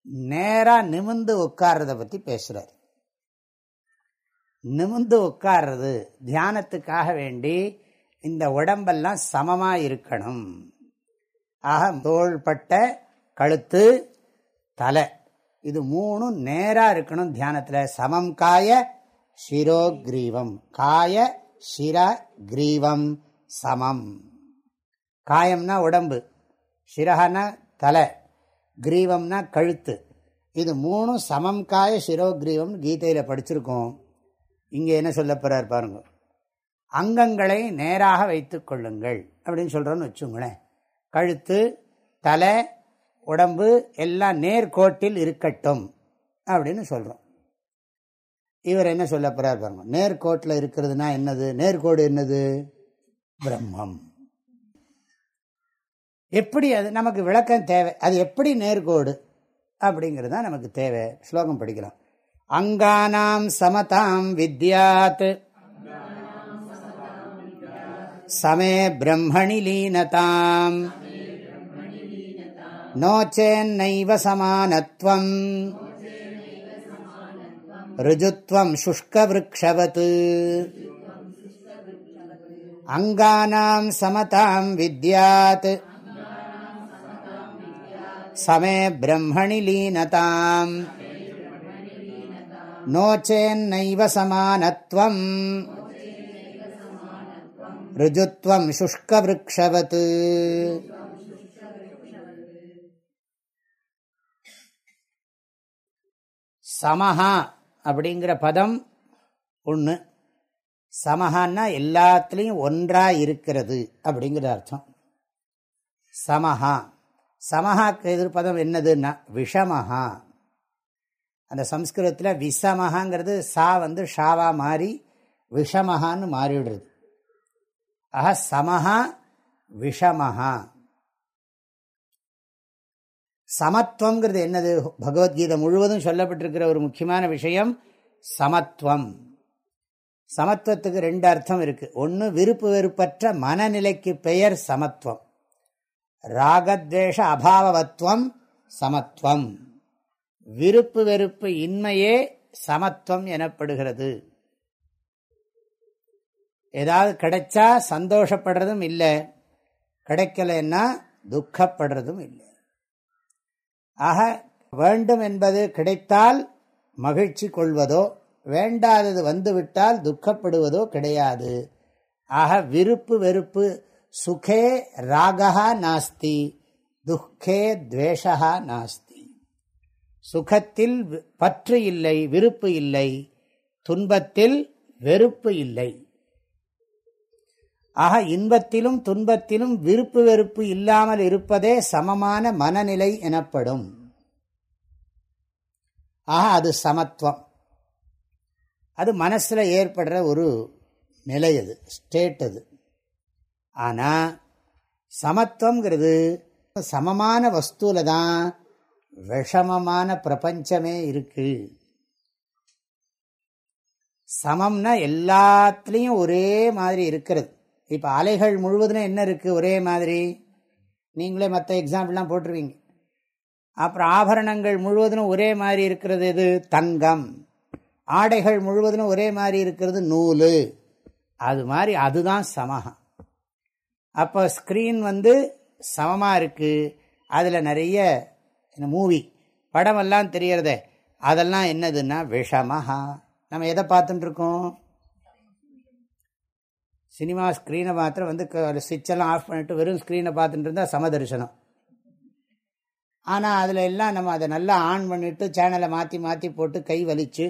நேராக நிமிந்து உட்கார்றத பற்றி பேசுகிறார் நிமிந்து உட்கார்றது தியானத்துக்காக வேண்டி இந்த உடம்பெல்லாம் சமமாக இருக்கணும். ஆக தோள்பட்ட கழுத்து தலை இது மூணும் நேராக இருக்கணும் தியானத்தில். சமம் காய சிரோக்ரீவம் காய சிர கிரீவம். சமம். காயம்னா உடம்பு. சிரகனா தலை. கிரீவம்னா கழுத்து. இது மூணும் சமம் காய சிரோக்ரீவம் கீதையில் படிச்சிருக்கோம். இங்கே என்ன சொல்ல போகிறார் பாருங்க. அங்கங்களை நேராக வைத்து கொள்ளுங்கள் அப்படின்னு சொல்கிறோன்னு வச்சுங்களேன். கழுத்து தலை உடம்பு எல்லாம் நேர்கோட்டில் இருக்கட்டும் அப்படின்னு சொல்கிறோம் இவர் என்ன சொல்ல போகிறார் பாருங்க. நேர்கோட்டில் இருக்கிறதுனா என்னது? நேர்கோடு என்னது? பிரம்மம். எப்படி அது நமக்கு விளக்கம் தேவை? அது எப்படி நேர்கோடு? அப்படிங்கிறது தான் நமக்கு தேவை. ஸ்லோகம் படிக்கலாம் அங்கானாம் சமதாம் வித்யாத். சமே பிரம்மணி லீனதாம். நோச்சேன்னைவ சமானத்வம். ருஜுத்வம் சுஷ்கவிருக்ஷவத். அங்கானாம் சமதாம் வித்யாத். சமே பிரம்மணி லீனதாம். நோச்சேன்னைவ சமானத்வம். ருஜுத்வம் சுஷ்கவிருக்ஷவத். சமஹா அப்படிங்கிற பதம் ஒன்று சமஹான்னா எல்லாத்துலேயும் ஒன்றாக இருக்கிறது அப்படிங்கிற அர்த்தம். சமஹா. சமஹாக்கு எதிர்ப்பதம் என்னதுன்னா விஷமஹா. அந்த சம்ஸ்கிருதத்தில் விஷமஹாங்கிறது சா வந்து ஷாவா மாறி விஷமஹான்னு மாறிவிடுறது. ஆஹா சமஹா விஷமஹா. சமத்துவங்கிறது என்னது? பகவத்கீதை முழுவதும் சொல்லப்பட்டிருக்கிற ஒரு முக்கியமான விஷயம் சமத்துவம். சமத்துவத்துக்கு ரெண்டு அர்த்தம் இருக்குது ஒன்று விருப்பு வெறுப்பற்ற மனநிலைக்கு பெயர் சமத்துவம். ராகத்வேஷ அபாவத்துவம் சமத்துவம் விருப்பு வெறுப்பு இன்மையே சமத்துவம் எனப்படுகிறது. ஏதாவது கிடைச்சா சந்தோஷப்படுறதும் இல்லை. கிடைக்கலன்னா துக்கப்படுறதும் இல்லை. ஆக வேண்டும் என்பது கிடைத்தால் மகிழ்ச்சி கொள்வதோ வேண்டாதது வந்துவிட்டால் துக்கப்படுவதோ கிடையாது. ஆக விருப்பு வெறுப்பு சுகே ராகா நாஸ்தி துக்கே துவேஷா நாஸ்தி சுகத்தில் பற்று இல்லை விருப்பு இல்லை துன்பத்தில் வெறுப்பு இல்லை। ஆக இன்பத்திலும் துன்பத்திலும் விருப்பு வெறுப்பு இல்லாமல் இருப்பதே சமமான மனநிலை எனப்படும். ஆக அது சமத்துவம். அது மனசில் ஏற்படுற ஒரு நிலை அது ஸ்டேட் அது. ஆனால் சமத்துவங்கிறது சமமான வஸ்துவில் தான் விஷமமான பிரபஞ்சமே இருக்கு. சமம்னா எல்லாத்துலேயும் ஒரே மாதிரி இருக்கிறது. இப்போ அலைகள் முழுவதும் என்ன இருக்குது ஒரே மாதிரி. நீங்களே மற்ற எக்ஸாம்பிள்லாம் போட்டுருவீங்க. அப்புறம் ஆபரணங்கள் முழுவதும் ஒரே மாதிரி இருக்கிறது எது? தங்கம். ஆடைகள் முழுவதும் ஒரே மாதிரி இருக்கிறது நூல். அது மாதிரி அதுதான் சமகம். அப்போ ஸ்க்ரீன் வந்து சமமாக இருக்குது அதில் நிறைய மூவி படமெல்லாம் தெரியறதே. அதெல்லாம் என்னதுன்னா விஷமஹா. நம்ம எதை பார்த்துட்டுருக்கோம்? சினிமா ஸ்க்ரீனை மாத்திரம் வந்து சுவிட்செல்லாம் ஆஃப் பண்ணிட்டு வெறும் ஸ்க்ரீனை பார்த்துட்டு இருந்தால் சமதர்சனம். ஆனால் அதில் எல்லாம் நம்ம அதை நல்லா ஆன் பண்ணிவிட்டு சேனலை மாற்றி மாற்றி போட்டு கை வலிச்சு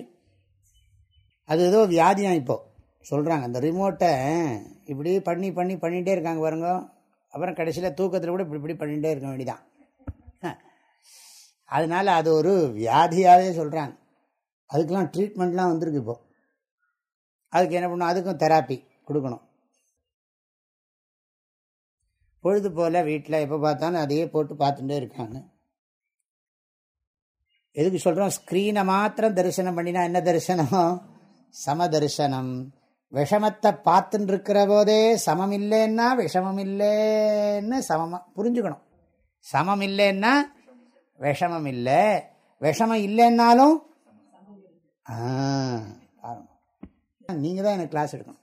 அது ஏதோ வியாதியாக இப்போது சொல்கிறாங்க அந்த ரிமோட்டை இப்படி பண்ணி பண்ணி பண்ணிகிட்டே இருக்காங்க பாருங்க. அப்புறம் கடைசியில் தூக்கத்தில் கூட இப்படி இப்படி பண்ணிகிட்டே இருக்க வேண்டிதான். அதனால் அது ஒரு வியாதியாகவே சொல்கிறாங்க அதுக்கெலாம் ட்ரீட்மெண்ட்லாம் வந்திருக்கு இப்போது அதுக்கு என்ன பண்ணணும் அதுக்கும் தெராப்பி கொடுக்கணும். பொழுது போல் வீட்டில் எப்போ பார்த்தாலும் அதையே போட்டு பார்த்துட்டே இருக்காங்க. எதுக்கு சொல்கிறோம் ஸ்க்ரீனை மாத்திரம் தரிசனம் பண்ணினா என்ன தரிசனம்? சம தரிசனம் விஷமத்தை பார்த்துட்டு இருக்கிற போதே சமம் இல்லைன்னா விஷமம் இல்லைன்னு சமமாக புரிஞ்சுக்கணும். சமம் இல்லைன்னா விஷமம் இல்லை விஷமம் இல்லைன்னாலும் பாருங்க. நீங்கள் தான் எனக்கு கிளாஸ் எடுக்கணும்.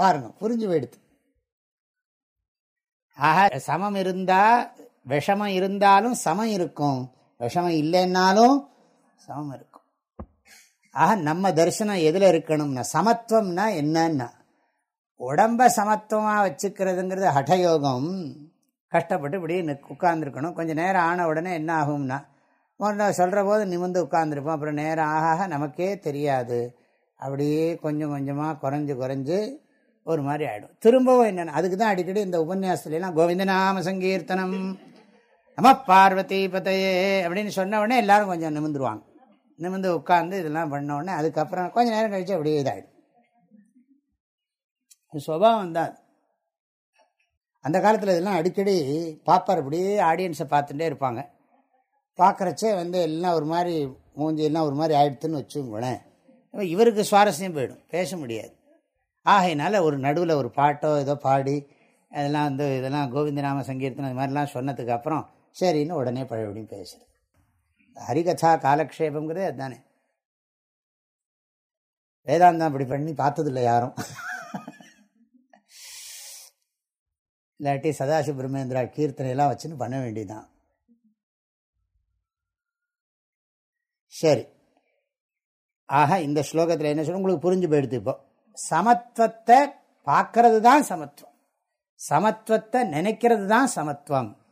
பாருங்க புரிஞ்சு போயிடுது. ஆக சமம் இருந்தால் விஷமம் இருந்தாலும் சமம் இருக்கும். விஷமம் இல்லைன்னாலும் சமம் இருக்கும். ஆக நம்ம தரிசனம் எதில் இருக்கணும்னா சமத்துவம்னா என்னன்னா உடம்ப சமத்துவமாக வச்சுக்கிறதுங்கிறது ஹடயோகம். கஷ்டப்பட்டு இப்படி உட்கார்ந்துருக்கணும். கொஞ்சம் நேரம் ஆன உடனே என்ன ஆகும்னா முதல்ல சொல்கிற போது நிமிந்து உட்காந்துருப்போம் அப்புறம் நேரம் ஆக ஆக நமக்கே தெரியாது. அப்படியே கொஞ்சம் கொஞ்சமாக குறைஞ்சு குறைஞ்சு ஒரு மாதிரி ஆகிடும் திரும்பவும் என்னென்ன அதுக்கு தான் அடிக்கடி இந்த உபன்யாசத்துலாம் கோவிந்தநாம சங்கீர்த்தனம் நம்ம பார்வதி பதையே அப்படின்னு சொன்ன உடனே எல்லாரும் கொஞ்சம் நிமிந்துருவாங்க நிமிந்து உட்காந்து இதெல்லாம் பண்ண உடனே அதுக்கப்புறம் கொஞ்சம் நேரம் கழிச்சு அப்படியே இதாகிடும் சுபாவம் தான். அந்த காலத்தில் இதெல்லாம் அடிக்கடி பாப்பார் அப்படியே ஆடியன்ஸை பார்த்துட்டே இருப்பாங்க. பார்க்குறச்சே வந்து எல்லாம் ஒரு மாதிரி மூஞ்சி எல்லாம் ஒரு மாதிரி ஆயிடுத்துன்னு வச்சுங்களேன் இவருக்கு சுவாரஸ்யம் போயிடும். பேச முடியாது. ஆகையினால ஒரு நடுவில் ஒரு பாட்டோ ஏதோ பாடி அதெல்லாம் வந்து இதெல்லாம் கோவிந்தநாம சங்கீர்த்தனம் அது மாதிரிலாம் சொன்னதுக்கு அப்புறம் சரின்னு உடனே பழையபடியும் பேசுது ஹரிகதா காலக்ஷேபங்கிறதே அதுதானே. வேதாந்தம் அப்படி பண்ணி பார்த்ததில்லை யாரும். இல்லாட்டி சதாசிவபிரமேந்திரா கீர்த்தனையெல்லாம் வச்சுன்னு பண்ண வேண்டியதுதான். சரி. ஆக இந்த ஸ்லோகத்தில் என்ன சொல்ல உங்களுக்கு புரிஞ்சு போயிடுது இப்போ. சமத்துவத்தை பார்க்கறது தான் சமத்துவம். சமத்துவத்தை நினைக்கிறது தான் சமத்துவம்.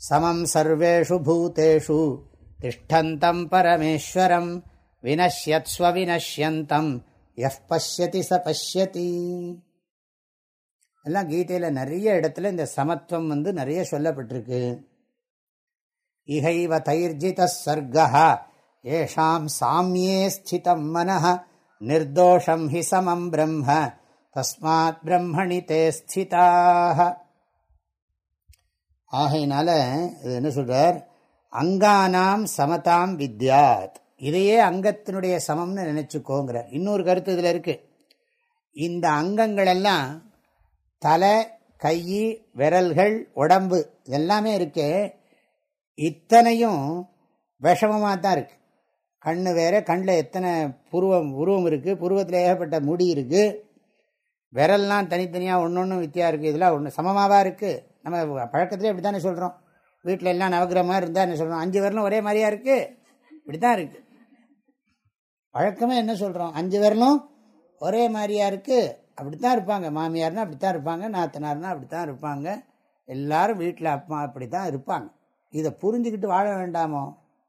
சமம் சர்வேஷு பூதேஷு திஷ்டந்தம் பரமேஸ்வரம் வினஷ்யத்ஸ்வ வினஷ்யந்தம் எஃப் பஷ்யதி ச பஷ்யதி எல்லாம் கீதையில் நிறைய இடத்துல இந்த சமத்துவம் வந்து நிறைய சொல்லப்பட்டிருக்கு. இகைவ தைர்ஜித சர்க்கா ஏஷாம் சாமியே ஸ்திதம் மனः நிர்தோஷம் ஹி சமம் பிரம்ம தஸ்மாத் பிரம்மணி தே ஸ்திதாக ஆகையினால இது என்ன சொல்றார்? அங்கானாம் சமதாம் வித்யாத். இதையே அங்கத்தினுடைய சமம்னு நினைச்சுக்கோங்கிறார். இன்னொரு கருத்து இதில் இருக்கு. இந்த அங்கங்களெல்லாம் தலை கை விரல்கள் உடம்பு எல்லாமே இருக்கு. இத்தனையும் விஷமமாக தான் இருக்கு. கண்ணு வேற கண்ணில் எத்தனை புருவம் உருவம் இருக்குது புருவத்தில் ஏகப்பட்ட முடி இருக்குது விரல்லாம் தனித்தனியாக ஒன்று ஒன்றும் வித்தியா இருக்குது இதெல்லாம் ஒன்று சமமாவாக இருக்குது நம்ம பழக்கத்திலே இப்படி தானே சொல்கிறோம் வீட்டில் எல்லாம் நவகிரகமாக இருந்தால் என்ன சொல்கிறோம் அஞ்சு விரலும் ஒரே மாதிரியா இருக்குது இப்படி தான் இருக்குது வழக்கமே என்ன சொல்கிறோம் அஞ்சு விரலும் ஒரே மாதிரியா அப்படி அப்படித்தான் இருப்பாங்க. மாமியார்னா அப்படித்தான் இருப்பாங்க. நாத்தனார்னா அப்படித்தான் இருப்பாங்க. எல்லாரும் வீட்டில் அப்பா அப்படி தான் இருப்பாங்க. இதை புரிஞ்சுக்கிட்டு வாழ வேண்டாமோ?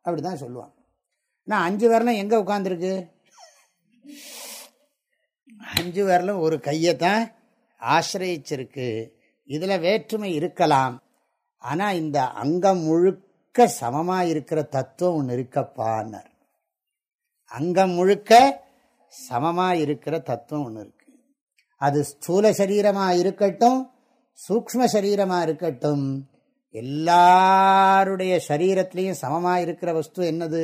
அப்படிதான் சொல்லுவாங்க. நான் அஞ்சு விரலும் எங்கே உட்காந்துருக்கு அஞ்சு விரலும் ஒரு கையை தான் ஆசிரயிச்சிருக்கு. இதில் வேற்றுமை இருக்கலாம். ஆனால் இந்த அங்கம் முழுக்க சமமாக இருக்கிற தத்துவம் ஒன்று இருக்கப்பான்னார். அங்கம் முழுக்க சமமாக இருக்கிற தத்துவம் ஒன்று இருக்கு. அது ஸ்தூல சரீரமாக இருக்கட்டும் சூக்ம சரீரமாக இருக்கட்டும் எல்லாருடைய சரீரத்திலையும் சமமாக இருக்கிற வஸ்து என்னது?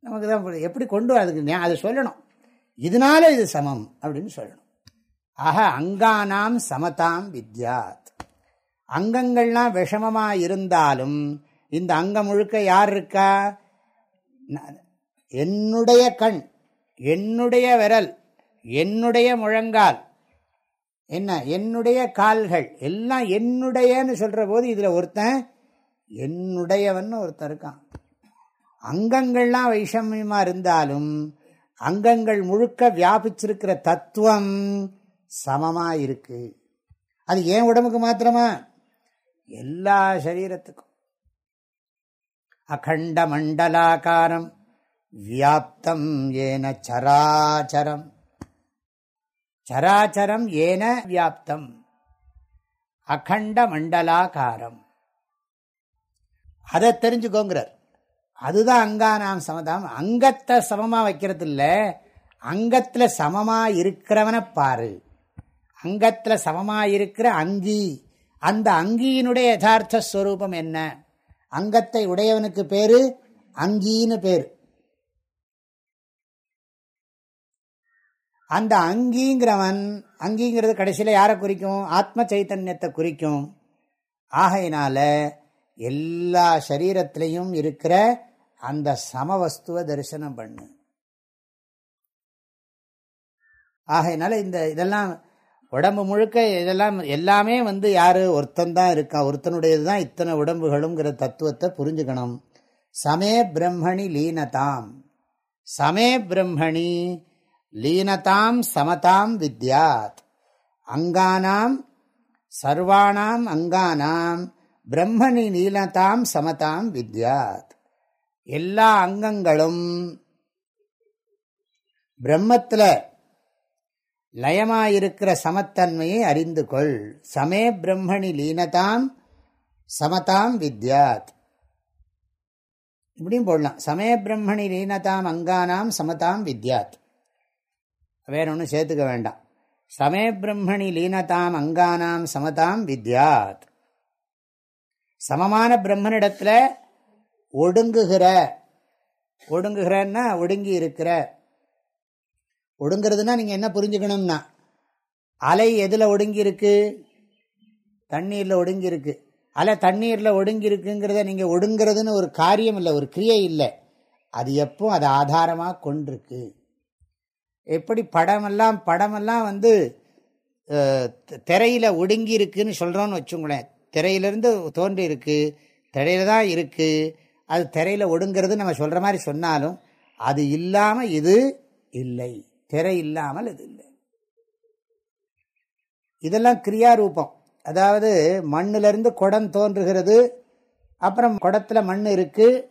நமக்கு தான் எப்படி கொண்டு அதுக்கு அதை சொல்லணும். இதனால இது சமம் அப்படின்னு சொல்லணும். ஆக அங்கானாம் சமதாம் வித்யாத். அங்கங்கள்லாம் விஷமமாக இருந்தாலும் இந்த அங்கம் முழுக்க யார் இருக்கா? என்னுடைய கண் என்னுடைய விரல் என்னுடைய முழங்கால். என்ன? என்னுடைய கால்கள் எல்லாம் என்னுடையன்னு சொல்ற போது இதுல ஒருத்தன் என்னுடையவன் ஒருத்தன் இருக்கான். அங்கங்கள்லாம் வைஷமியமா இருந்தாலும் அங்கங்கள் முழுக்க வியாபிச்சிருக்கிற தத்துவம் சமமாக இருக்குது அது ஏன் உடம்புக்கு மாத்திரமா? எல்லா சரீரத்துக்கும். அகண்ட மண்டலாக்காரம் வியாப்தம் ஏன சராச்சரம் சராச்சரம் ஏன வியாப்தம்? அகண்ட மண்டலாக்காரம் அதை தெரிஞ்சுக்கோங்கிறார். அதுதான் அங்கா நாம் சமதாம். அங்கத்தை சமமா வைக்கிறது இல்லை அங்கத்துல சமமா இருக்கிறவனை பாரு. அங்கத்தில் சமமாயிருக்கிற அங்கி. அந்த அங்கியினுடைய யதார்த்த ஸ்வரூபம் என்ன? அங்கத்தை உடையவனுக்கு பேரு அங்கின்னு பேர். அந்த அங்கிங்கிறவன் அங்கிங்கிறது கடைசியில் யாரை குறிக்கும்? ஆத்ம சைத்தன்யத்தை குறிக்கும். ஆகையினால எல்லா சரீரத்திலையும் இருக்கிற அந்த சமவஸ்துவ தரிசனம் பண்ணு. ஆகையினால இந்த இதெல்லாம் உடம்பு முழுக்க இதெல்லாம் எல்லாமே வந்து யார்? ஒருத்தன் தான் இருக்கான் ஒருத்தனுடையது தான் இத்தனை உடம்புகளுங்கிற தத்துவத்தை புரிஞ்சுக்கணும். சமே பிரம்மணி லீனதாம். சமே பிரம்மணி லீனதாம் சமதாம் வித்யாத். அங்கானாம் சர்வாணாம் அங்கானாம் பிரம்மணி லீனதாம் சமதாம் வித்யாத். எல்லா அங்கங்களும் பிரம்மத்தில் லயமாயிருக்கிற சமத்தன்மையை அறிந்து கொள் சமே பிரம்மணி லீனதாம் சமதாம் வித்யாத். இப்படியும் போடலாம். சமய பிரம்மணி லீனதாம் அங்கானாம் சமதாம் வித்யாத். வேற ஒன்றும் சேர்த்துக்க வேண்டாம். சமய பிரம்மணி லீனதாம் அங்கானாம் சமதாம் வித்யாத். சமமான பிரம்மனிடத்தில் ஒடுங்குகிற ஒடுங்குகிறன்னா ஒடுங்கி இருக்கிற ஒடுங்கிறதுனா நீங்கள் என்ன புரிஞ்சுக்கணும்னா அலை எதில் ஒடுங்கியிருக்கு? தண்ணீரில் ஒடுங்கியிருக்கு. அலை தண்ணீரில் ஒடுங்கியிருக்குங்கிறத நீங்கள் ஒடுங்கிறதுன்னு ஒரு காரியம் இல்லை ஒரு கிரியை இல்லை. அது எப்போ அதை ஆதாரமாக கொண்டிருக்கு. எப்படி படமெல்லாம் படமெல்லாம் வந்து திரையில் ஒடுங்கி இருக்குன்னு சொல்கிறோன்னு வச்சுங்களேன். திரையிலேருந்து தோன்றி இருக்கு திரையில தான் இருக்குது அது திரையில் ஒடுங்கிறது நம்ம சொல்கிற மாதிரி சொன்னாலும் அது இல்லாமல் இது இல்லை. திரை இல்லாமல் இது இல்லை. இதெல்லாம் கிரியாரூபம். அதாவது மண்ணிலிருந்து குடம் தோன்றுகிறது அப்புறம் குடத்தில் மண் இருக்குது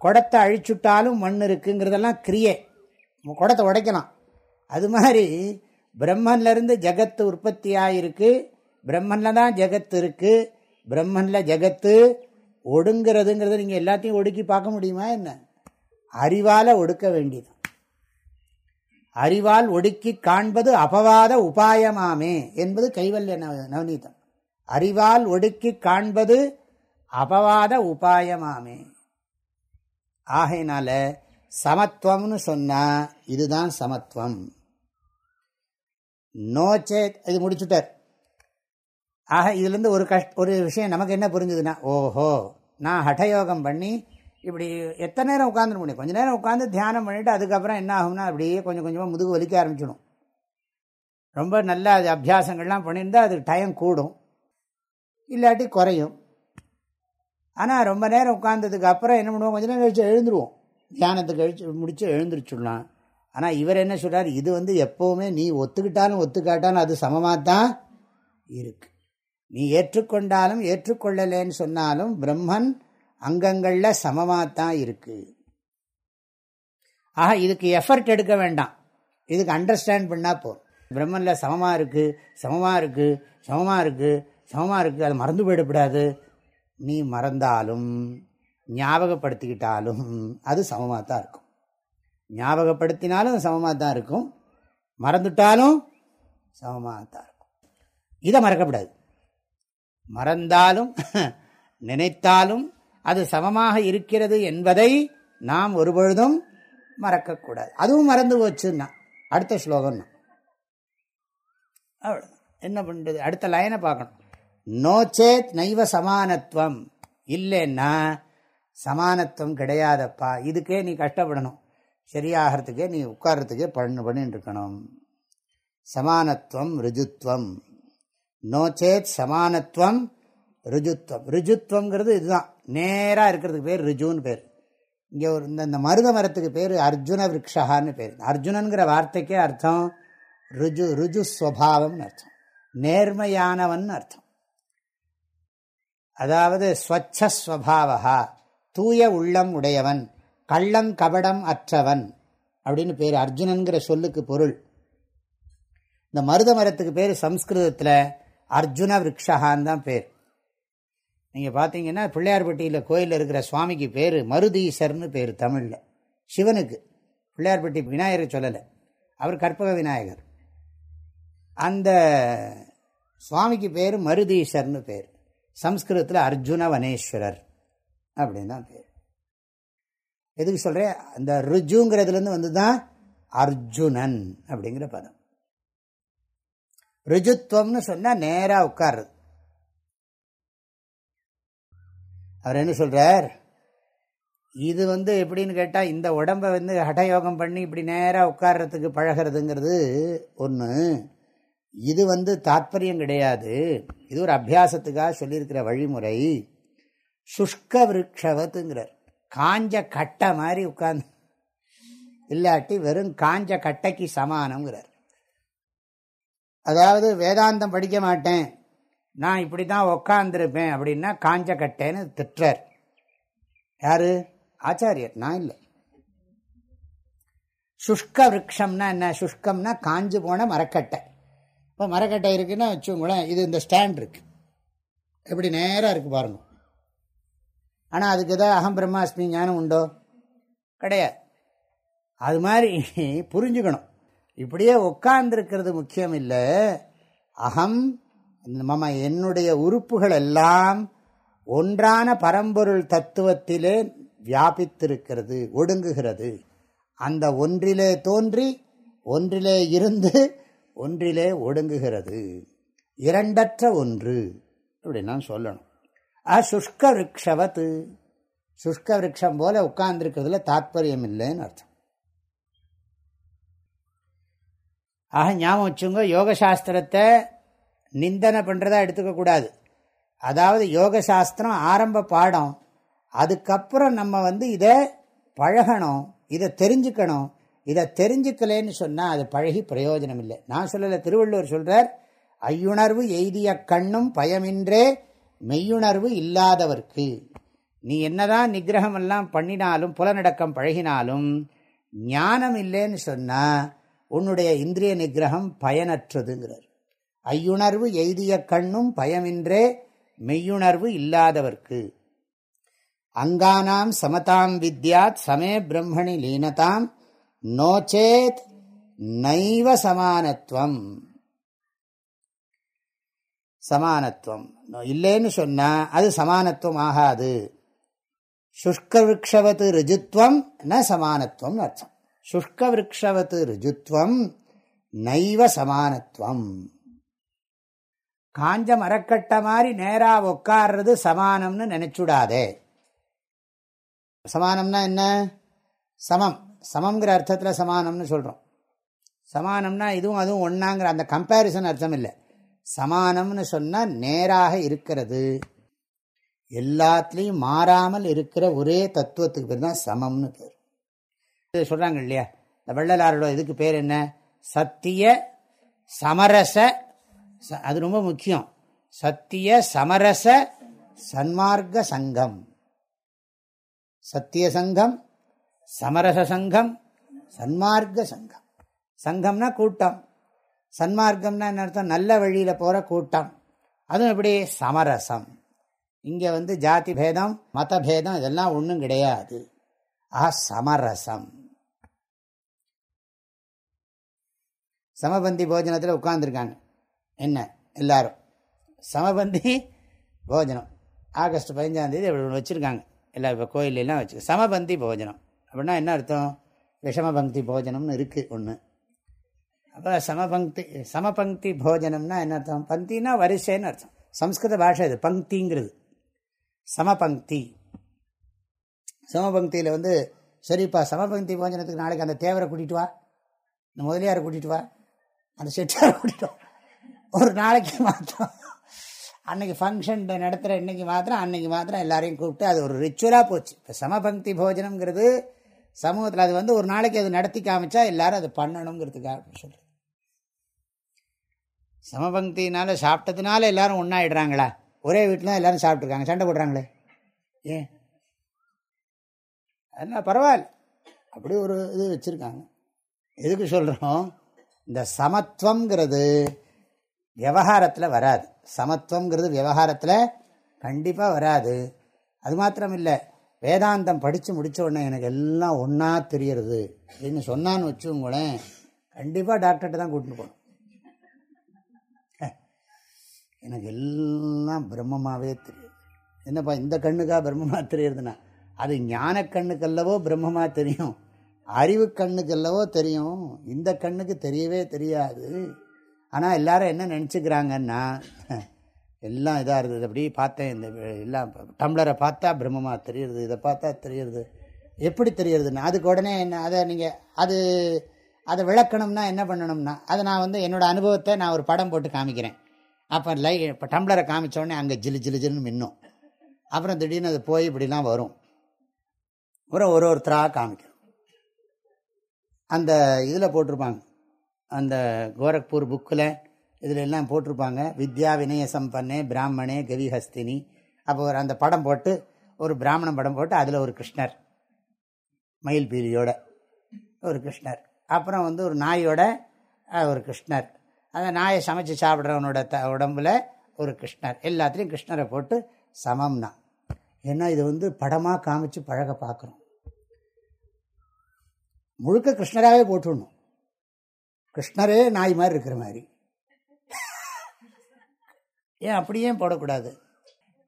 குடத்தை அழிச்சுட்டாலும் மண் இருக்குங்கிறதெல்லாம் கிரியை. குடத்தை உடைக்கலாம். அது மாதிரி பிரம்மன்லேருந்து ஜகத்து உற்பத்தி ஆகிருக்கு பிரம்மனில் தான் ஜெகத்து இருக்குது பிரம்மனில் ஜெகத்து ஒடுங்கிறதுங்கிறத நீங்கள் எல்லாத்தையும் ஒடுக்கி பார்க்க முடியுமா என்ன? அறிவால் ஒடுக்க வேண்டியது அறிவால் ஒடுக்கி காண்பது அபவாத உபாயமாமே என்பது கைவல்ய நவநீதம். அறிவால் ஒடுக்கி காண்பது அபவாத உபாயமாமே. ஆகையினால சமத்துவம்னு சொன்னா இதுதான் சமத்துவம். நோச்சே இது முடிச்சுட்டார். ஆக இதுலேருந்து ஒரு கஷ்ட ஒரு விஷயம் நமக்கு என்ன புரிஞ்சுதுன்னா ஓஹோ நான் ஹடயோகம் பண்ணி இப்படி எத்தனை நேரம் உட்காந்துட முடியும்? கொஞ்சம் நேரம் உட்காந்து தியானம் பண்ணிவிட்டு அதுக்கப்புறம் என்ன ஆகும்னா அப்படியே கொஞ்சம் கொஞ்சமாக முதுகு வலிக்க ஆரம்பிச்சிடும். ரொம்ப நல்லா அது அபியாசங்கள்லாம் பண்ணியிருந்தால் அது டைம் கூடும். இல்லாட்டி குறையும். ஆனால் ரொம்ப நேரம் உட்காந்ததுக்கு அப்புறம் என்ன பண்ணுவோம்? கொஞ்சம் நேரம் கழிச்சு எழுந்துருவோம். தியானத்தை கழிச்சு முடிச்சு எழுந்துருச்சுடலாம். ஆனால் இவர் என்ன சொல்கிறார் இது வந்து எப்போவுமே நீ ஒத்துக்கிட்டாலும் ஒத்துக்காட்டாலும் அது சமமாக தான் இருக்கு. நீ ஏற்றுக்கொண்டாலும் ஏற்றுக்கொள்ளலேன்னு சொன்னாலும் பிரம்மன் அங்கங்களில் சமமாக தான் இருக்குது ஆக இதுக்கு எஃபர்ட் எடுக்க வேண்டாம். இதுக்கு அண்டர்ஸ்டாண்ட் பண்ணால் போதும். பிரம்மனில் சமமாக இருக்குது சமமாக இருக்குது சமமாக இருக்குது சமமாக இருக்குது அது மறந்து போயிடக்கூடாது. நீ மறந்தாலும் ஞாபகப்படுத்திக்கிட்டாலும் அது சமமாக தான் இருக்கும். ஞாபகப்படுத்தினாலும் அது சமமாக தான் இருக்கும். மறந்துட்டாலும் சமமாக தான் இருக்கும். இதை மறக்கப்படாது மறந்தாலும் நினைத்தாலும் அது சமமாக இருக்கிறது என்பதை நாம் ஒருபொழுதும் மறக்கக்கூடாது. அதுவும் மறந்து போச்சுன்னா அடுத்த ஸ்லோகம்னா. அவ்வளோ என்ன பண்ணுறது அடுத்த லைனை பார்க்கணும். நோச்சேத் நைவ சமானத்துவம் இல்லைன்னா சமானத்துவம் கிடையாதப்பா. இதுக்கே நீ கஷ்டப்படணும். சரியாகிறதுக்கே நீ உட்கார்றதுக்கே பண்ணு பண்ணிட்டு இருக்கணும். சமானத்துவம் ருஜுத்வம். நோச்சேத் சமானத்துவம் ருஜுத்வம். ருஜுத்வங்கிறது இதுதான். நேராக இருக்கிறதுக்கு பேர் ருஜுன்னு பேர். இங்கே ஒரு இந்த மருத மரத்துக்கு பேர் அர்ஜுன விரக்ஷகான்னு பேர். அர்ஜுனனுங்கிற வார்த்தைக்கே அர்த்தம் ருஜு ருஜு ஸ்வபாவம்னு அர்த்தம். நேர்மையானவன் அர்த்தம். அதாவது ஸ்வச்சஸ்வபாவா தூய உள்ளம் உடையவன் கள்ளம் கபடம் அற்றவன் அப்படின்னு பேர் அர்ஜுனன்கிற சொல்லுக்கு பொருள். இந்த மருத மரத்துக்கு பேர் சம்ஸ்கிருதத்தில் அர்ஜுன விரக்ஷகான் தான் பேர். நீங்கள் பார்த்தீங்கன்னா பிள்ளையார்பட்டியில் கோயிலில் இருக்கிற சுவாமிக்கு பேர் மருதீசர்னு பேர் தமிழில். சிவனுக்கு. பிள்ளையார்பட்டி விநாயகர் சொல்லலை. அவர் கற்பக விநாயகர். அந்த சுவாமிக்கு பேர் மருதீசர்னு பேர். சம்ஸ்கிருதத்தில் அர்ஜுன வனேஸ்வரர் அப்படின்னு தான் பேர். எதுக்கு சொல்கிறேன் அந்த ருஜுங்கிறதுலேருந்து வந்து தான் அர்ஜுனன் அப்படிங்கிற பதம். ருஜுத்வம்னு சொன்னால் நேராக உட்கார்றது. அவர் என்ன சொல்கிறார் இது வந்து எப்படின்னு கேட்டால் இந்த உடம்பை வந்து ஹடயோகம் பண்ணி இப்படி நேராக உட்கார்றதுக்கு பழகிறதுங்கிறது ஒன்று இது வந்து தாத்பரியம் கிடையாது. இது ஒரு அபியாசத்துக்காக சொல்லியிருக்கிற வழிமுறை. சுஷ்க விரக்ஷவத்துங்கிறார். காஞ்ச கட்டை மாதிரி உட்கார்ந்து. இல்லாட்டி வெறும் காஞ்ச கட்டைக்கு சமானங்கிறார் அதாவது வேதாந்தம் படிக்க மாட்டேன். நான் இப்படி தான் உக்காந்துருப்பேன் அப்படின்னா காஞ்ச கட்டேன்னு திட்டுறார். யாரு? ஆச்சாரியர். நான் இல்லை. சுஷ்க விரக்ஷம்னா என்ன? சுஷ்கம்னா காஞ்சு போன மரக்கட்டை. இப்போ மரக்கட்டை இருக்குன்னா வச்சுக்கோங்களேன் இது இந்த ஸ்டாண்ட் இருக்கு. எப்படி நேராக இருக்குது பாருங்க. ஆனால் அதுக்கு ஏதாவது அகம் பிரம்மாஸ்மி ஞானம் உண்டோ? கிடையாது. அது மாதிரி புரிஞ்சுக்கணும். இப்படியே உட்கார்ந்துருக்கிறது முக்கியம் இல்லை. அகம் மம என்னுடைய உறுப்புகள் எல்லாம் ஒன்றான பரம்பொருள் தத்துவத்திலே வியாபித்திருக்கிறது ஒடுங்குகிறது. அந்த ஒன்றிலே தோன்றி ஒன்றிலே இருந்து ஒன்றிலே ஒடுங்குகிறது. இரண்டற்ற ஒன்று அப்படின்னா சொல்லணும். ஆ சுஷ்க விரக்ஷவத்து சுஷ்க விரக்ஷம் போல உட்கார்ந்துருக்கிறதுல தாத்பரியம் இல்லைன்னு அர்த்தம். ஆக ஞாபகம் வச்சுங்க யோகசாஸ்திரத்தை நிந்தனை பண்ணுறதா எடுத்துக்கக்கூடாது அதாவது யோகசாஸ்திரம் ஆரம்ப பாடம். அதுக்கப்புறம் நம்ம வந்து இதை பழகணும் இதை தெரிஞ்சுக்கணும். இதை தெரிஞ்சுக்கலேன்னு சொன்னால் அது பழகி பிரயோஜனம் இல்லை நான் சொல்லலை திருவள்ளுவர் சொல்கிறார் ஐயுணர்வு எய்திய கண்ணும் பயமின்றே மெய்யுணர்வு இல்லாதவர்க்கு. நீ என்னதான் நிகிரகம் எல்லாம் பண்ணினாலும் புலநடக்கம் பழகினாலும் ஞானம் இல்லைன்னு சொன்னால் உன்னுடைய இந்திரிய நிகிரகம் பயனற்றதுங்கிறார். ஐயுணர்வு எய்திய கண்ணும் பயமின்றே மெய்யுணர்வு இல்லாதவர்க்கு. அங்கானாம் சமதாம் வித்யாத் சமே பிரம்மணி லீனதாம் நோச்சேத் நைவ சமானத்துவம் சமானத்துவம் இல்லைன்னு சொன்னா அது சமானத்துவம் ஆகாது. சுஷ்க விரக்ஷவத்து ரிஜுத்வம் ந சமானத்துவம் அர்த்தம். சுஷ்க விரக்ஷவத்து ரிஜுத்வம் நைவ சமானத்துவம் காஞ்ச மரக்கட்ட மாதிரி நேரா உட்கார்றது சமானம்னு நினைச்சுடாதே. சமானம்னா என்ன? சமம். சமங்கிற அர்த்தத்தில் சமானம்னு சொல்கிறோம் சமானம்னா இதுவும் அதுவும் ஒன்றாங்கிற அந்த கம்பேரிசன் அர்த்தம் இல்லை. சமானம்னு சொன்னால் நேராக இருக்கிறது. எல்லாத்துலேயும் மாறாமல் இருக்கிற ஒரே தத்துவத்துக்கு பேர் தான் சமம்னு பேர். இது சொல்கிறாங்க இல்லையா? இந்த வள்ளலாரோட இதுக்கு பேர் என்ன? சத்திய சமரச அது ரொம்ப முக்கியம். சத்திய சமரச சன்மார்க்க சங்கம். சத்திய சங்கம் சமரச சங்கம் சன்மார்க்க சங்கம். சங்கம்னா கூட்டம். சன்மார்க்கம்னா என்ன அர்த்தம்? நல்ல வழியில் போகிற கூட்டம். அதுவும் எப்படி? சமரசம். இங்கே வந்து ஜாதி பேதம் மதபேதம் இதெல்லாம் ஒன்றும் கிடையாது. ஆ சமரசம். சமபந்தி போஜனத்தில் உட்கார்ந்துருக்காங்க. என்ன? எல்லாரும். சமபந்தி போஜனம். ஆகஸ்ட் பதினஞ்சாந்தேதி அப்படி வச்சுருக்காங்க. எல்லா இப்போ கோயிலெல்லாம் வச்சு சமபந்தி போஜனம். அப்படின்னா என்ன அர்த்தம்? விஷமபங்கி போஜனம்னு இருக்குது ஒன்று அப்போ சமபங்கி சமபங்கி போஜனம்னா என்ன அர்த்தம்? பங்கினா வரிசைன்னு அர்த்தம். சம்ஸ்கிருத பாஷை இது பங்கிங்கிறது சமபங்கி சமபங்கியில் வந்து சரிப்பா சமபங்கி போஜனத்துக்கு நாளைக்கு அந்த தேவரை கூட்டிகிட்டு வா. இந்த முதலியாரை கூட்டிகிட்டு வா. அந்த செட்டியாரை கூட்டிகிட்டு வா. ஒரு நாளைக்கு மாத்திரம். அன்னைக்கு ஃபங்க்ஷன் நடத்துகிற இன்னைக்கு மாத்திரம் அன்னைக்கு மாத்திரம் எல்லாரையும் கூப்பிட்டு அது ஒரு ரிச்சுவலாக போச்சு. இப்போ சமபங்கி போஜனம்ங்கிறது சமூகத்தில் அது வந்து ஒரு நாளைக்கு அது நடத்தி காமிச்சா எல்லாரும் அதை பண்ணணுங்கிறதுக்காக சொல்கிறேன் சமபங்கினால சாப்பிட்டதுனால எல்லாரும் ஒன்றாயிடுறாங்களா ஒரே வீட்டில் தான் எல்லாரும் சாப்பிட்ருக்காங்க சண்டை போடுறாங்களே? ஏன்? அதனால் பரவாயில்ல. அப்படி ஒரு இது வச்சுருக்காங்க. எதுக்கு சொல்கிறோம் இந்த சமத்துவங்கிறது விவகாரத்தில் வராது. சமத்துவங்கிறது விவகாரத்தில் கண்டிப்பாக வராது. அது மாத்திரம் இல்லை வேதாந்தம் படித்து முடித்த உடனே எனக்கு எல்லாம் ஒன்றா தெரியறது. அப்படின்னு சொன்னான்னு வச்சுங்களேன் கண்டிப்பாக டாக்டர்கிட்ட தான் கூட்டிட்டு போகணும். எனக்கு எல்லாம் பிரம்மமாகவே தெரியுது. என்னப்பா இந்த கண்ணுக்காக பிரம்மமாக தெரியுறதுன்னா? அது ஞான கண்ணுக்கல்லவோ பிரம்மமாக தெரியும். அறிவு கண்ணுக்கல்லவோ தெரியும். இந்த கண்ணுக்கு தெரியவே தெரியாது. ஆனால் எல்லாரும் என்ன நினச்சிக்கிறாங்கன்னா எல்லாம் இதாக இருந்தது அப்படி பார்த்தேன் இந்த எல்லாம் டம்ளரை பார்த்தா பிரம்மமாக தெரியுறது இதை பார்த்தா தெரியுறது. எப்படி தெரியுறதுன்னா அதுக்கு உடனே என்ன அதை நீங்கள் அது அதை விளக்கணும்னா என்ன பண்ணணும்னா அதை நான் வந்து என்னோடய அனுபவத்தை நான் ஒரு படம் போட்டு காமிக்கிறேன். அப்போ லை இப்போ டம்ளரை காமிச்சோடனே அங்கே ஜிலு ஜிலு ஜிலுன்னு மின்னும். அப்புறம் திடீர்னு அது போய் இப்படிலாம் வரும். அப்புறம் ஒரு ஒருத்தராக காமிக்கும். அந்த இதில் போட்டிருப்பாங்க. அந்த கோரக்பூர் புக்கில் இதில் எல்லாம் போட்டிருப்பாங்க. வித்யா வினய சம்பன்னே பிராமணே கவிஹஸ்தினி. அப்போ ஒரு அந்த படம் போட்டு ஒரு பிராமணன் படம் போட்டு அதில் ஒரு கிருஷ்ணர். மயில் பீலியோட ஒரு கிருஷ்ணர். அப்புறம் வந்து ஒரு நாயோட ஒரு கிருஷ்ணர். அந்த நாயை சமைச்சு சாப்பிட்றவனோட த உடம்புல ஒரு கிருஷ்ணர். எல்லாத்துலேயும் கிருஷ்ணரை போட்டு சமம்னா. ஏன்னா இது வந்து படமாக காமிச்சு பழக பார்க்குறோம் முழுக்க கிருஷ்ணராகவே போட்டுடணும். கிருஷ்ணரே நாய் மாதிரி இருக்கிற மாதிரி. ஏன் அப்படியே போடக்கூடாது?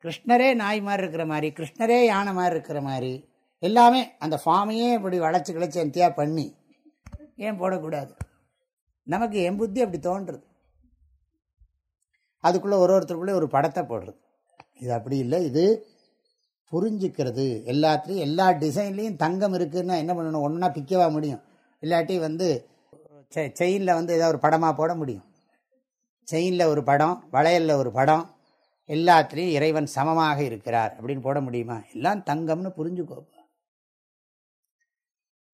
கிருஷ்ணரே நாய் மாதிரி இருக்கிற மாதிரி கிருஷ்ணரே யானை மாதிரி இருக்கிற மாதிரி எல்லாமே அந்த ஃபார்மையே இப்படி வளைச்சி கிளச்சி எந்தியாக பண்ணி ஏன் போடக்கூடாது? நமக்கு என் புத்தி அப்படி தோன்றுறது. அதுக்குள்ளே ஒரு ஒருத்தருக்குள்ளே ஒரு படத்தை போடுறது. இது அப்படி இல்லை இது புரிஞ்சுக்கிறது. எல்லாத்துலேயும் எல்லா டிசைன்லேயும் தங்கம் இருக்குதுன்னா என்ன பண்ணணும்? ஒன்றா பிக்கவா முடியும். இல்லாட்டி வந்து செயினில் வந்து ஏதாவது ஒரு படமாக போட முடியும். செயினில் ஒரு படம் வளையலில் ஒரு படம் எல்லாத்துலேயும் இறைவன் சமமாக இருக்கிறார் அப்படின்னு போட முடியுமா? எல்லாம் தங்கம்னு புரிஞ்சுக்கோ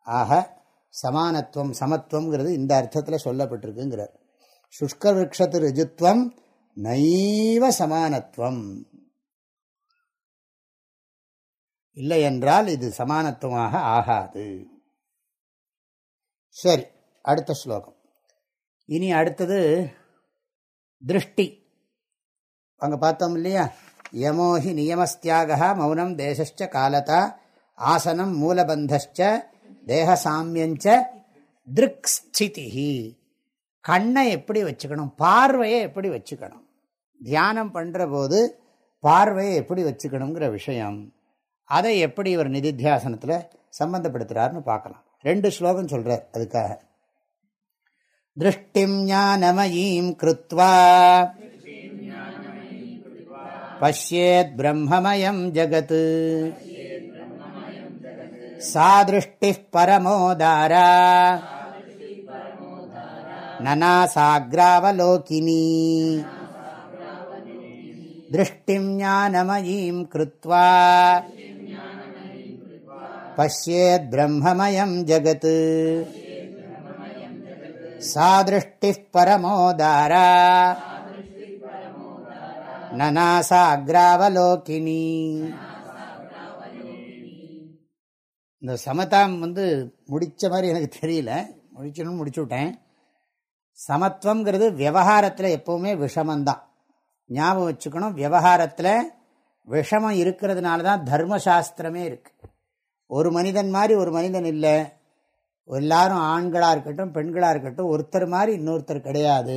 ஆக சமானத்துவம் சமத்துவங்கிறது இந்த அர்த்தத்தில் சொல்லப்பட்டிருக்குங்கிறார். சுஷ்க விரக்ஷத்து ரிஜுத்வம் நைவ சமானத்துவம். இல்லை என்றால் இது சமானத்துவமாக ஆகாது. சரி. அடுத்த ஸ்லோகம். இனி அடுத்தது திருஷ்டி. அங்கே பார்த்தோம் இல்லையா? யமோஹி நியமஸ்தியாக மௌனம் தேசஸ்ச காலதா ஆசனம் மூலபந்தச்ச தேகசாமியஞ்ச திருக் ஸ்திதி கண்ணை எப்படி வச்சுக்கணும்? பார்வையை எப்படி வச்சுக்கணும்? தியானம் பண்ணுற போது பார்வையை எப்படி வச்சுக்கணுங்கிற விஷயம். அதை எப்படி இவர் நிதித்தியாசனத்தில் சம்பந்தப்படுத்துகிறார்னு பார்க்கலாம். ரெண்டு ஸ்லோகம் சொல்கிறார் அதுக்காக. திருஷ்டிம் ஞானமயீம் கிருத்வா பசியேத் பிரம்மமயம் ஜகத் சா திருஷ்டி பரமோதாரா நனாசாகிராவலோகினி திருஷ்டிம் ஞானமயீம் கிருத்வா பசியேத் பிரம்மமயம் ஜகத் சா பரமோதாரா நனாசாகிராவலோகினி இந்த சமதாம் வந்து முடிச்ச மாதிரி எனக்கு தெரியல. முடிச்சணும்னு முடிச்சு விட்டேன் சமத்துவங்கிறது விவகாரத்தில் எப்பவுமே விஷமந்தான் ஞாபகம் வச்சுக்கணும் விவகாரத்தில் விஷமம் இருக்கிறதுனால தான் தர்மசாஸ்திரமே இருக்கு. ஒரு மனிதன் மாதிரி ஒரு மனிதன் இல்லை. எல்லாரும் ஆண்களாக இருக்கட்டும் பெண்களாக இருக்கட்டும் ஒருத்தர் மாதிரி இன்னொருத்தர் கிடையாது.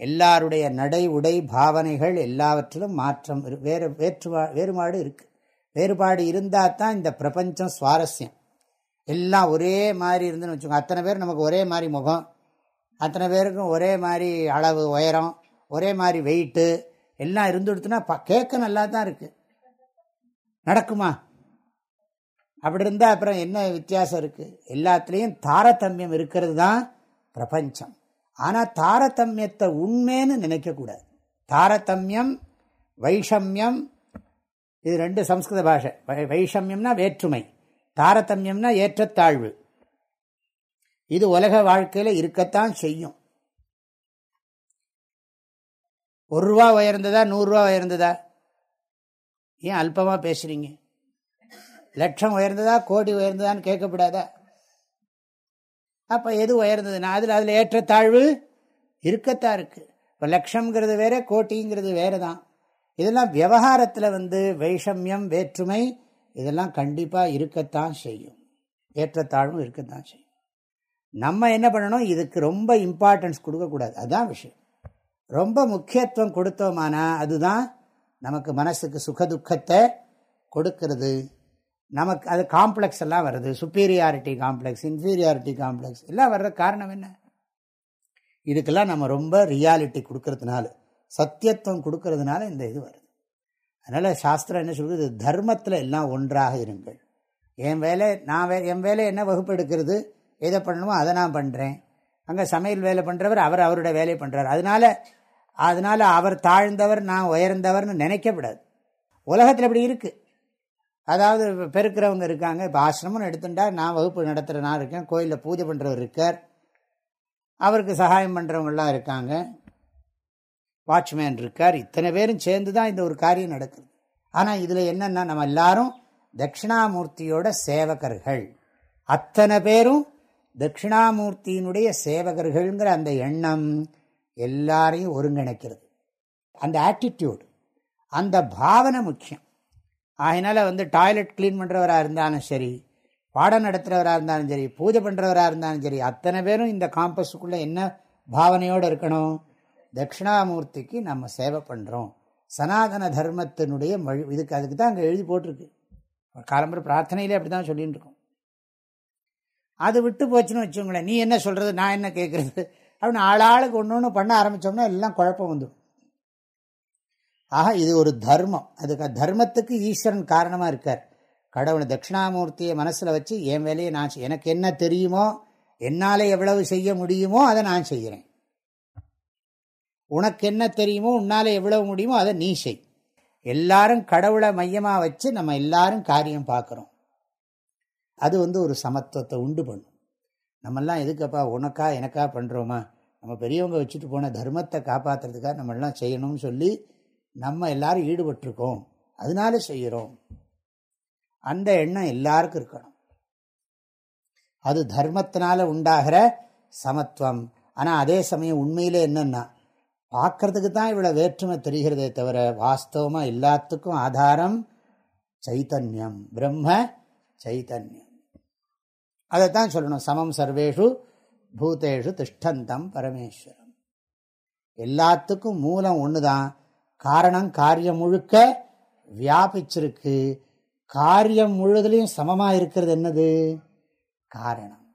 எல்லாருடைய நடை உடை பாவனைகள் எல்லாவற்றிலும் மாற்றம் வேறு வேற்றுமா வேறுபாடு இருக்குது வேறுபாடு இருந்தால் தான் இந்த பிரபஞ்சம் சுவாரஸ்யம். எல்லாம் ஒரே மாதிரி இருந்துன்னு வச்சுக்கோங்க. அத்தனை பேர் நமக்கு ஒரே மாதிரி முகம் அத்தனை பேருக்கும் ஒரே மாதிரி அளவு உயரம் ஒரே மாதிரி வெயிட்டு எல்லாம் இருந்துடுத்துனா கேட்க நல்லா தான் இருக்குது நடக்குமா? அப்படி இருந்தால் அப்புறம் என்ன வித்தியாசம் இருக்குது எல்லாத்துலேயும் தாரதமியம் இருக்கிறது தான் பிரபஞ்சம். ஆனால் தாரதமியத்தை உண்மைன்னு நினைக்கக்கூடாது தாரதமியம் வைஷமியம் இது ரெண்டு சம்ஸ்கிருத பாஷை. வைஷமியம்னா வேற்றுமை. தாரதமியம்னா ஏற்றத்தாழ்வு. இது உலக வாழ்க்கையில் இருக்கத்தான் செய்யும். ஒரு ரூபா உயர்ந்ததா நூறுரூவா உயர்ந்ததா? ஏன் அல்பமாக பேசுகிறீங்க லட்சம் உயர்ந்ததா கோடி உயர்ந்ததான்னு கேட்கப்படாதா. அப்போ எது உயர்ந்ததுன்னா அதில் அதில் ஏற்றத்தாழ்வு இருக்கத்தான் இருக்கு. இப்போ லட்சம்ங்கிறது வேற கோட்டிங்கிறது வேற தான் இதெல்லாம் விவகாரத்தில் வந்து வைஷமியம் வேற்றுமை இதெல்லாம் கண்டிப்பாக இருக்கத்தான் செய்யும். ஏற்றத்தாழ்வும் இருக்கத்தான் செய்யும். நம்ம என்ன பண்ணணும்? இதுக்கு ரொம்ப இம்பார்ட்டன்ஸ் கொடுக்கக்கூடாது. அதுதான் விஷயம். ரொம்ப முக்கியத்துவம் கொடுத்தோமானா அதுதான் நமக்கு மனசுக்கு சுகதுக்கத்தை கொடுக்கறது. நமக்கு அது காம்ப்ளெக்ஸ் எல்லாம் வருது. சுப்பீரியாரிட்டி காம்ப்ளெக்ஸ் இன்ஃபீரியாரிட்டி காம்ப்ளெக்ஸ் எல்லாம் வர்ற காரணம் என்ன? இதுக்கெல்லாம் நம்ம ரொம்ப ரியாலிட்டி கொடுக்கறதுனால சத்தியத்துவம் கொடுக்கறதுனால இந்த இது வருது. அதனால் சாஸ்திரம் என்ன சொல்கிறது தர்மத்தில் எல்லாம் ஒன்றாக இருங்கள். என் வேலை நான் வே என் வேலை என்ன வகுப்பு எடுக்கிறது? எதை பண்ணணுமோ அதை நான் பண்ணுறேன் அங்கே சமையல் வேலை பண்ணுறவர் அவர் அவருடைய வேலையை பண்ணுறார் அதனால அதனால் அவர் தாழ்ந்தவர் நான் உயர்ந்தவர்னு நினைக்கப்படாது உலகத்தில் இப்படி இருக்குது அதாவது பெருக்கிறவங்க இருக்காங்க. இப்போ ஆசிரமம் எடுத்துட்டா நான் வகுப்பு நடத்துகிற நான் இருக்கேன். கோயிலில் பூஜை பண்ணுறவர் இருக்கார். அவருக்கு சகாயம் பண்ணுறவங்களாம் இருக்காங்க. வாட்ச்மேன் இருக்கார். இத்தனை பேரும் சேர்ந்து தான் இந்த ஒரு காரியம் நடக்குது. ஆனால் இதில் என்னென்னா நம்ம எல்லாரும் தட்சிணாமூர்த்தியோட சேவகர்கள். அத்தனை பேரும் தட்சிணாமூர்த்தியினுடைய சேவகர்கள்ங்கிற அந்த எண்ணம் எல்லாரையும் ஒருங்கிணைக்கிறது. அந்த ஆட்டிடியூடு அந்த பாவனை முக்கியம். அதனால் வந்து டாய்லெட் க்ளீன் பண்ணுறவராக இருந்தாலும் சரி பாடம் நடத்துகிறவராக இருந்தாலும் சரி பூஜை பண்ணுறவராக இருந்தாலும் சரி அத்தனை பேரும் இந்த காம்பஸுக்குள்ளே என்ன பாவனையோடு இருக்கணும்? தட்சிணாமூர்த்திக்கு நம்ம சேவை பண்ணுறோம் சனாதன தர்மத்தினுடைய மொழி இதுக்கு அதுக்கு தான் அங்கே எழுதி போட்டிருக்கு. காலம்பர பிரார்த்தனையிலே அப்படி தான் சொல்லிகிட்டு இருக்கோம் அது விட்டு போச்சுன்னு வச்சுங்களேன் நீ என்ன சொல்கிறது நான் என்ன கேட்குறது அப்படின்னு ஆளாளுக்கு ஒன்று ஒன்று பண்ண ஆரம்பித்தோம்னா எல்லாம் குழப்பம் வந்துடும் ஆக இது ஒரு தர்மம். அதுக்கு தர்மத்துக்கு ஈஸ்வரன் காரணமாக இருக்கார். கடவுள் தட்சிணாமூர்த்தியை மனசில் வச்சு என் வேலையை நான் எனக்கு என்ன தெரியுமோ என்னால் எவ்வளவு செய்ய முடியுமோ அதை நான் செய்கிறேன் உனக்கு என்ன தெரியுமோ உன்னால் எவ்வளவு முடியுமோ அதை நீ செய். எல்லாரும் கடவுளை மையமாக வச்சு நம்ம எல்லாரும் காரியம் பார்க்குறோம் அது வந்து ஒரு சமத்துவத்தை உண்டு பண்ணும். நம்மெல்லாம் எதுக்கப்பா உனக்கா எனக்கா பண்ணுறோமா நம்ம பெரியவங்க வச்சுட்டு போன தர்மத்தை காப்பாற்றுறதுக்காக நம்மெல்லாம் செய்யணும்னு சொல்லி நம்ம எல்லாரும் ஈடுபட்டிருக்கோம். அதனால செய்கிறோம். அந்த எண்ணம் எல்லாருக்கும் இருக்கணும். அது தர்மத்தினால உண்டாகிற சமத்துவம். ஆனால் அதே சமயம் உண்மையிலே என்னென்னா பார்க்கறதுக்கு தான் இவ்வளோ வேற்றுமை தெரிகிறதே தவிர வாஸ்தவமாக எல்லாத்துக்கும் ஆதாரம் சைத்தன்யம். பிரம்ம சைத்தன்யம். அதைத்தான் சொல்லணும். சமம் சர்வேஷு பூத்தேஷு திஷ்டந்தம் பரமேஸ்வரம். எல்லாத்துக்கும் மூலம் ஒன்று தான் காரணம் காரியம் முழுக்க வியாபிச்சிருக்கு. காரியம் முழுதுலையும் சமமாக இருக்கிறது என்னது? காரணம்.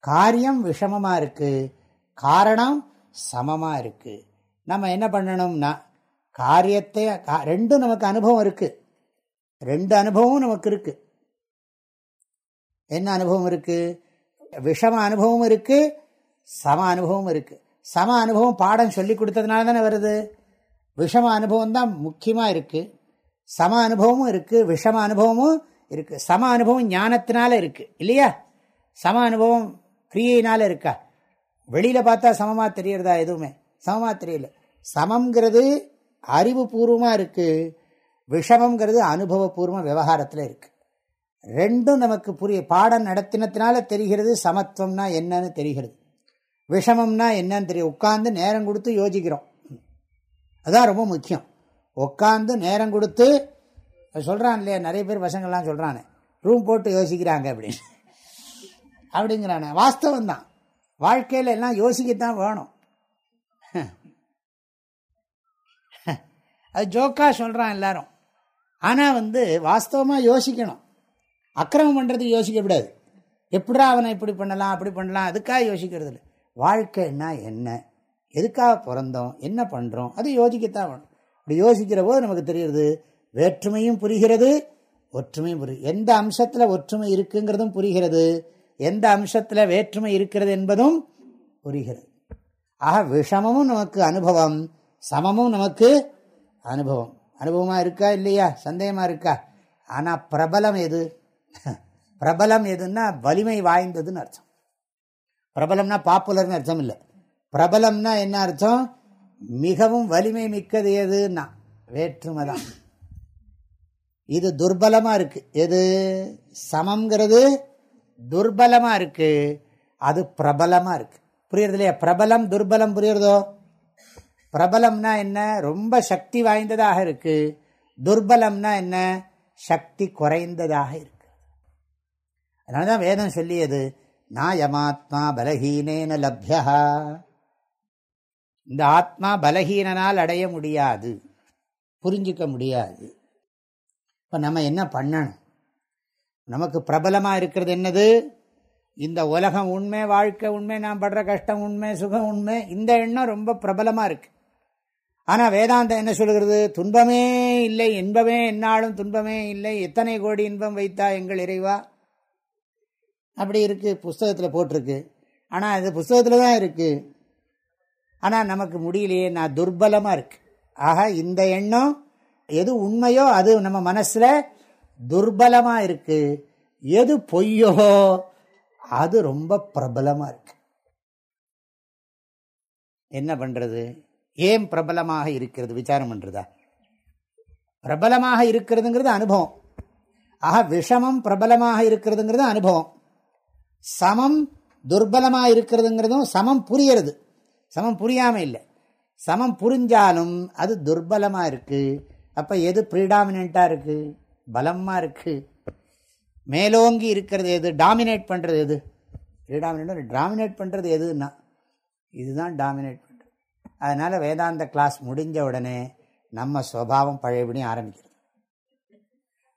காரியம் விஷமமாக இருக்கு. காரணம் சமமாக இருக்கு. நம்ம என்ன பண்ணணும்னா காரியத்தை ரெண்டும் நமக்கு அனுபவம் இருக்கு. ரெண்டு அனுபவமும் நமக்கு இருக்கு. என்ன அனுபவம் இருக்கு? விஷம அனுபவம் இருக்கு சம அனுபவம் இருக்கு. சம அனுபவம் பாடம் சொல்லி கொடுத்ததுனால தானே வருது? விஷம அனுபவம் தான் முக்கியமாக இருக்குது சம அனுபவமும் இருக்குது விஷம அனுபவமும் இருக்குது சம அனுபவம் ஞானத்தினால இருக்குது இல்லையா? சம அனுபவம் கிரியையினால் இருக்கா? வெளியில் பார்த்தா சமமாக தெரியறதா எதுவுமே? சமமாக தெரியல. சமங்கிறது அறிவுபூர்வமாக இருக்குது விஷமங்கிறது அனுபவபூர்வ விவகாரத்தில் இருக்குது ரெண்டும் நமக்கு புரிய பாடம் நடத்தினத்தினால தெரிகிறது சமத்துவம்னா என்னன்னு தெரிகிறது. விஷமம்னா என்னன்னு தெரியும். உட்காந்து நேரம் கொடுத்து யோசிக்கிறோம். அதுதான் ரொம்ப முக்கியம். உட்காந்து நேரம் கொடுத்து சொல்கிறான் இல்லையா நிறைய பேர் பசங்கள்லாம் சொல்கிறானே ரூம் போட்டு யோசிக்கிறாங்க அப்படின்னு. அப்படிங்கிறானே. வாஸ்தவம் தான். வாழ்க்கையில் எல்லாம் யோசிக்கத்தான் வேணும். அது ஜோக்கா சொல்கிறான் எல்லாரும். ஆனால் வந்து வாஸ்தவமாக யோசிக்கணும். அக்கிரமம் பண்ணுறதுக்கு யோசிக்கக்கூடாது எப்படா அவனை இப்படி பண்ணலாம் அப்படி பண்ணலாம் அதுக்காக யோசிக்கிறது இல்லை. வாழ்க்கைன்னா என்ன? எதுக்காக பிறந்தோம்? என்ன பண்ணுறோம் அது யோசிக்கத்தான் வேணும். இப்படி யோசிக்கிற போது நமக்கு தெரியுது வேற்றுமையும் புரிகிறது ஒற்றுமையும் புரி எந்த அம்சத்தில் ஒற்றுமை இருக்குங்கிறதும் புரிகிறது. எந்த அம்சத்தில் வேற்றுமை இருக்கிறது என்பதும் புரிகிறது. ஆக விஷமமும் நமக்கு அனுபவம் சமமும் நமக்கு அனுபவம். அனுபவமாக இருக்கா இல்லையா? சந்தேகமாக இருக்கா? ஆனால் பிரபலம் எது? பிரபலம் எதுன்னா வலிமை வாய்ந்ததுன்னு அர்த்தம். பிரபலம்னா பாப்புலர்னு அர்த்தம் இல்லை. பிரபலம்னா என்ன அர்த்தம்? மிகவும் வலிமை மிக்கது எதுன்னா வேற்றுமை தான் இது துர்பலமாக இருக்கு. எது? சமங்கிறது துர்பலமாக இருக்கு. அது பிரபலமாக இருக்கு. புரியுறது இல்லையா? பிரபலம் துர்பலம் புரியுறதோ? பிரபலம்னா என்ன? ரொம்ப சக்தி வாய்ந்ததாக இருக்கு. துர்பலம்னா என்ன? சக்தி குறைந்ததாக இருக்கு. அதனாலதான் வேதம் சொல்லியது நாயமாத்மா பலஹீனேன லப்யா இந்த ஆத்மா பலஹீனனால் அடைய முடியாது. புரிஞ்சிக்க முடியாது. இப்போ நம்ம என்ன பண்ணணும்? நமக்கு பிரபலமாக இருக்கிறது என்னது? இந்த உலகம் உண்மை வாழ்க்கை உண்மை நான் படுற கஷ்டம் உண்மை சுகம் உண்மை இந்த எண்ணம் ரொம்ப பிரபலமாக இருக்கு. ஆனால் வேதாந்தம் என்ன சொல்கிறது துன்பமே இல்லை இன்பமே என்னாலும் துன்பமே இல்லை. எத்தனை கோடி இன்பம் வைத்தா எங்கள் இறைவா? அப்படி இருக்குது புஸ்தகத்தில் போட்டிருக்கு. ஆனால் அது புஸ்தகத்தில் தான் இருக்குது ஆனால் நமக்கு முடியலையே நான் துர்பலமாக இருக்கு. ஆக இந்த எண்ணம் எது உண்மையோ அது நம்ம மனசில் துர்பலமாக இருக்கு. எது பொய்யோ அது ரொம்ப பிரபலமாக இருக்கு. என்ன பண்ணுறது ஏன் பிரபலமாக இருக்கிறது? விசாரம் பண்ணுறதா பிரபலமாக இருக்கிறதுங்கிறது அனுபவம். ஆக விஷமம் பிரபலமாக இருக்கிறதுங்கிறது அனுபவம். சமம் துர்பலமாக இருக்கிறதுங்கிறதும் சமம் புரியறது. சமம் புரியாமல் இல்லை. சமம் புரிஞ்சாலும் அது துர்பலமாக இருக்குது அப்போ எது ப்ரீடாமினாக இருக்குது பலமாக இருக்குது மேலோங்கி இருக்கிறது எது? டாமினேட் பண்ணுறது எது? ப்ரீடாமினேட் டாமினேட் பண்ணுறது எதுன்னா இதுதான் டாமினேட் பண்ணுறது அதனால் வேதாந்த கிளாஸ் முடிஞ்ச உடனே நம்ம சுவாவம் பழையபடியும் ஆரம்பிக்கிறது.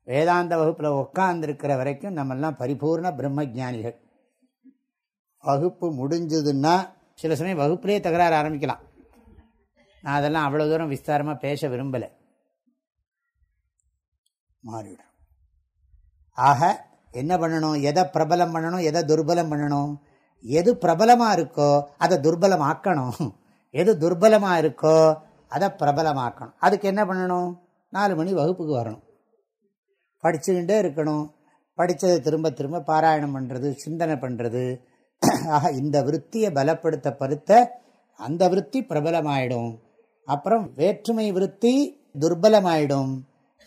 வேதாந்த வகுப்பில் உட்காந்துருக்கிற வரைக்கும் நம்மெல்லாம் பரிபூர்ண பிரம்மஜானிகள் வகுப்பு முடிஞ்சதுன்னா சில சமயம் வகுப்புலேயே தகராறு ஆரம்பிக்கலாம். நான் அதெல்லாம் அவ்வளோ தூரம் விஸ்தாரமாக பேச விரும்பலை. மாறிவிடும். ஆக என்ன பண்ணணும்? எதை பிரபலம் பண்ணணும்? எதை துர்பலம் பண்ணணும்? எது பிரபலமாக இருக்கோ அதை துர்பலம் ஆக்கணும் எது துர்பலமாக இருக்கோ அதை பிரபலமாக்கணும். அதுக்கு என்ன பண்ணணும்? நாலு மணி வகுப்புக்கு வரணும். படிச்சுக்கிட்டே இருக்கணும். படித்ததை திரும்ப திரும்ப பாராயணம் பண்ணுறது சிந்தனை பண்ணுறது ஆக இந்த விற்த்தியை பலப்படுத்த பருத்த அந்த விற்பி பிரபலமாயிடும். அப்புறம் வேற்றுமை விற்பி துர்பலமாயிடும்.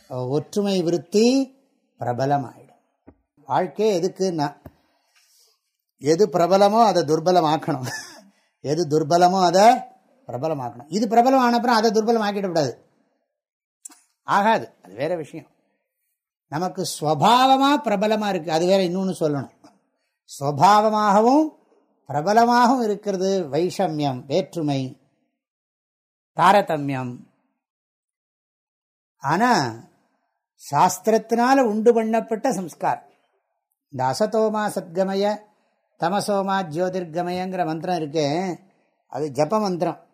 ஒற்றுமை விற்பி பிரபலமாயிடும். வாழ்க்கையே எதுக்குன்னா எது பிரபலமோ அதை துர்பலமாக்கணும். எது துர்பலமோ அதை பிரபலமாக்கணும். இது பிரபலம் ஆனப்புறம் அதை துர்பலம் ஆக்கிடக்கூடாது ஆகாது. அது வேற விஷயம். நமக்கு ஸ்வபாவமாக பிரபலமாக இருக்குது அது வேற இன்னொன்று சொல்லணும். ஸ்வபாவமாகவும் பிரபலமாகவும் இருக்கிறது வைஷமியம் வேற்றுமை தாரதமியம். ஆனால் சாஸ்திரத்தினால உண்டு பண்ணப்பட்ட சம்ஸ்கார் இந்த அசதோமா சத்கமய தமசோமா ஜோதிர்கமயங்கிற மந்திரம் இருக்கே அது ஜப மந்திரம்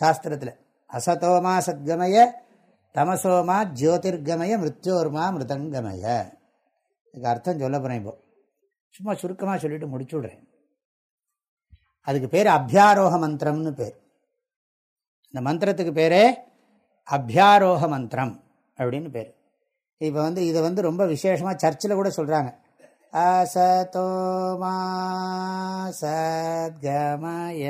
சாஸ்திரத்தில். அசதோமா சத்கமய தமசோமா ஜோதிர்கமய மிருத்யோர்மா மிருதங்கமய. இதுக்கு அர்த்தம் சொல்ல போகிறேன் இப்போ. சும்மா சுருக்கமாக சொல்லிட்டு முடிச்சு விடுறேன் அதுக்கு பேர் அபியாரோக மந்திரம்னு பேர். இந்த மந்திரத்துக்கு பேரே அபியாரோக மந்திரம் அப்படின்னு பேர். இப்போ வந்து இதை வந்து ரொம்ப விசேஷமாக சர்ச்சில் கூட சொல்கிறாங்க அசதோமா சத்கமய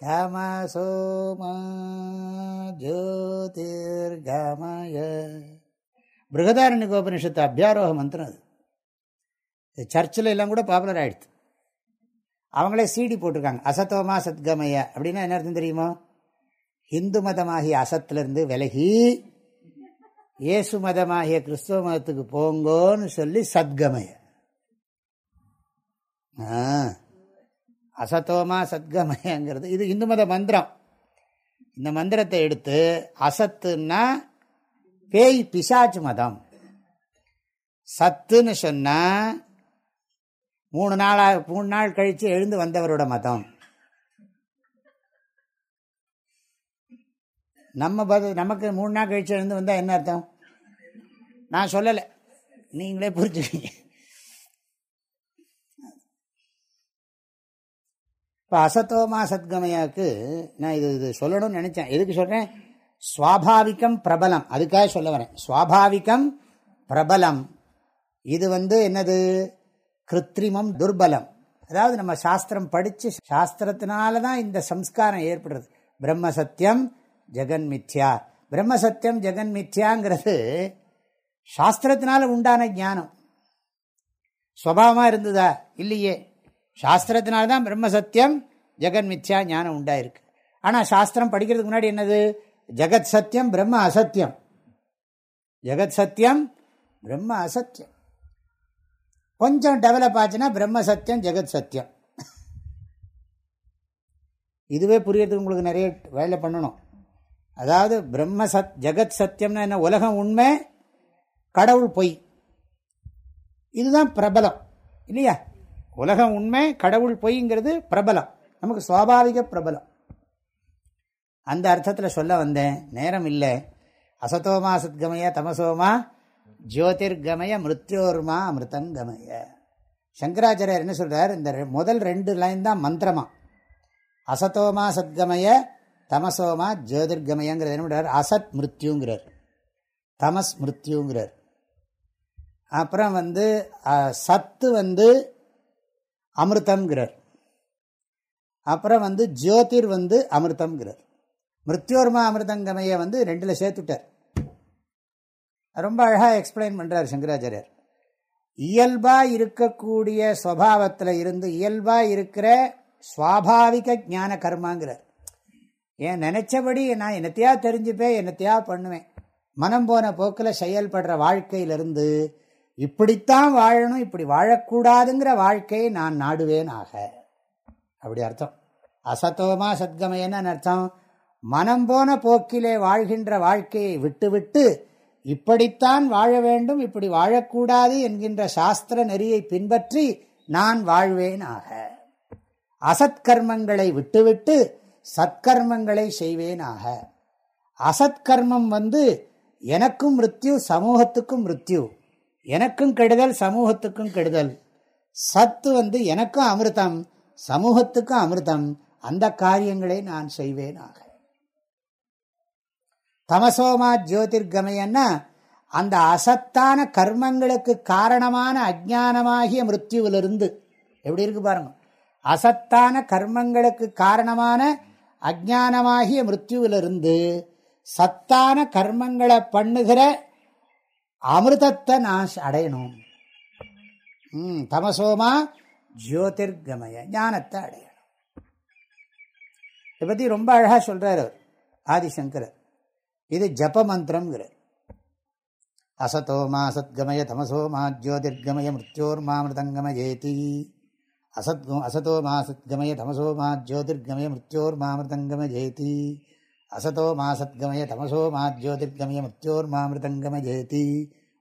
தமசோமா ஜோதிர்கமய பிருகதாரண்ய கோபனிஷத்து அபியாரோக மந்திரம் அது சர்ச்சில் எல்லாம் கூட பாப்புலர் ஆயிடுச்சு. அவங்களே சீடி போட்டிருக்காங்க. அசத்தோமா சத்கமய அப்படின்னா என்ன அர்த்தம் தெரியுமோ? ஹிந்து மதமாகிய அசத்திலிருந்து விலகி இயேசு மதமாகிய கிறிஸ்துவ மதத்துக்கு போங்கோன்னு சொல்லி சத்கமய. அசத்தோமா சத்கமயங்கிறது. இது இந்து மத மந்திரம். இந்த மந்திரத்தை எடுத்து அசத்துன்னா பேய் பிசாச்சு மதம். சத்துன்னு சொன்னா மூணு நாளாக மூணு நாள் கழித்து எழுந்து வந்தவரோட மதம். நம்ம பத நமக்கு மூணு நாள் கழித்து எழுந்து வந்தால் என்ன அர்த்தம்? நான் சொல்லலை. நீங்களே புரிஞ்சுக்கீங்க. இப்போ அசத்தோமா சத்கமயாவுக்கு நான் இது இது சொல்லணும்னு நினச்சேன். எதுக்கு சொல்கிறேன் சுவாபாவிகம் பிரபலம். அதுக்காக சொல்ல வரேன். சுவாபாவிகம் பிரபலம். இது வந்து என்னது? கிருத்திரிமம் துர்பலம். அதாவது நம்ம சாஸ்திரம் படித்து சாஸ்திரத்தினால தான் இந்த சம்ஸ்காரம் ஏற்படுறது பிரம்ம சத்தியம் ஜெகன் மித்யா. பிரம்ம சத்தியம் ஜெகன் மித்யாங்கிறது சாஸ்திரத்தினால உண்டான ஞானம். சுவாவமாக இருந்ததா? இல்லையே. சாஸ்திரத்தினால்தான் பிரம்ம சத்தியம் ஜெகன் மித்யா ஞானம் உண்டாயிருக்கு. ஆனால் சாஸ்திரம் படிக்கிறதுக்கு முன்னாடி என்னது? ஜெகத் சத்தியம் பிரம்ம அசத்தியம் ஜெகத் சத்தியம் பிரம்ம அசத்தியம் கொஞ்சம் டெவலப் ஆச்சுன்னா பிரம்ம சத்தியம் ஜெகத் சத்தியம் இதுவே புரியறதுக்கு உங்களுக்கு நிறைய வேலை பண்ணணும். அதாவது பிரம்ம சத் ஜெகத் சத்தியம்னா என்ன? உலகம் உண்மை கடவுள் பொய். இதுதான் பிரபலம். இல்லையா? உலகம் உண்மை கடவுள் பொய்ங்கிறது பிரபலம். நமக்கு சுவாபாவிக பிரபலம். அந்த அர்த்தத்தில் சொல்ல வந்தேன். நேரம் இல்லை. அசதோமா சத்கமய தமசோமா ஜோதிர்கமய மிருத்யோர்மா அமிர்தங்கமய. சங்கராச்சாரியர் என்ன சொல்கிறார் இந்த முதல் ரெண்டு லைன் தான் மந்திரமா. அசதோமா சத்கமய தமசோமா ஜோதிர்கமயங்கிறது என்ன அசத் மிருத்யுங்கிறார். தமஸ் மிருத்யுங்கிறார். அப்புறம் வந்து சத்து வந்து அமிர்தங்கிறார் அப்புறம் வந்து ஜோதிர் வந்து அமிர்தங்கிறார் மிருத்யோர்மா அமிர்தங்கமையை வந்து ரெண்டில் சேர்த்துட்டார். ரொம்ப அழகாக எக்ஸ்பிளைன் பண்ணுறார் சங்கராச்சாரியர். இயல்பாக இருக்கக்கூடிய ஸ்வபாவத்தில் இருந்து இயல்பாக இருக்கிற சுவாபாவிக ஞான கர்மாங்கிறார். ஏன் நினச்சபடி நான் என்னத்தையா தெரிஞ்சுப்பேன் என்னத்தையா பண்ணுவேன்? மனம் போன போக்கில் செயல்படுற வாழ்க்கையிலிருந்து இப்படித்தான் வாழணும் இப்படி வாழக்கூடாதுங்கிற வாழ்க்கையை நான் நாடுவேன் ஆக அப்படி அர்த்தம். அசத்தோமா சத்கமையன்னு அர்த்தம்? மனம் போன போக்கிலே வாழ்கின்ற வாழ்க்கையை விட்டுவிட்டு இப்படித்தான் வாழ வேண்டும் இப்படி வாழக்கூடாது என்கின்ற சாஸ்திர நெறியை பின்பற்றி நான் வாழ்வேன் ஆக. அசத்கர்மங்களை விட்டுவிட்டு சத்கர்மங்களை செய்வேன் ஆக. அசத்கர்மம் வந்து எனக்கும் மிருத்யு சமூகத்துக்கும் மிருத்யு. எனக்கும் கெடுதல் சமூகத்துக்கும் கெடுதல். சத்து வந்து எனக்கும் அமிர்தம் சமூகத்துக்கும் அமிர்தம். அந்த காரியங்களை நான் செய்வேன் தமசோமா ஜோதிர்கமயன்னா அந்த அசத்தான கர்மங்களுக்கு காரணமான அஜானமாகிய மிருத்யுவிலிருந்து. எப்படி இருக்கு பாருங்க. அசத்தான கர்மங்களுக்கு காரணமான அஜானமாகிய மிருத்யுவிலிருந்து சத்தான கர்மங்களை பண்ணுகிற அமிர்தத்தை நான் அடையணும். ம் தமசோமா ஜோதிர்கமய ஞானத்தை அடையணும். இதை பற்றி ரொம்ப அழகாக சொல்கிறார் அவர் ஆதிசங்கரர். இது ஜப மந்திரம்ங்கிறார் அசதோமா சத்கமய தமசோமா ஜோதிர்கமய மிருத்யோர்மாமிருதங்கமயேதி அசத் அசதோமா சத்கமய தமசோமா ஜோதிர்கமய மிருத்யோர்மாமிருதங்கமயேதி அசதோ மாசத்கமய தமசோ மா ஜோதிர்கமய மிருத்யோர்மாமிருதங்கமயேதி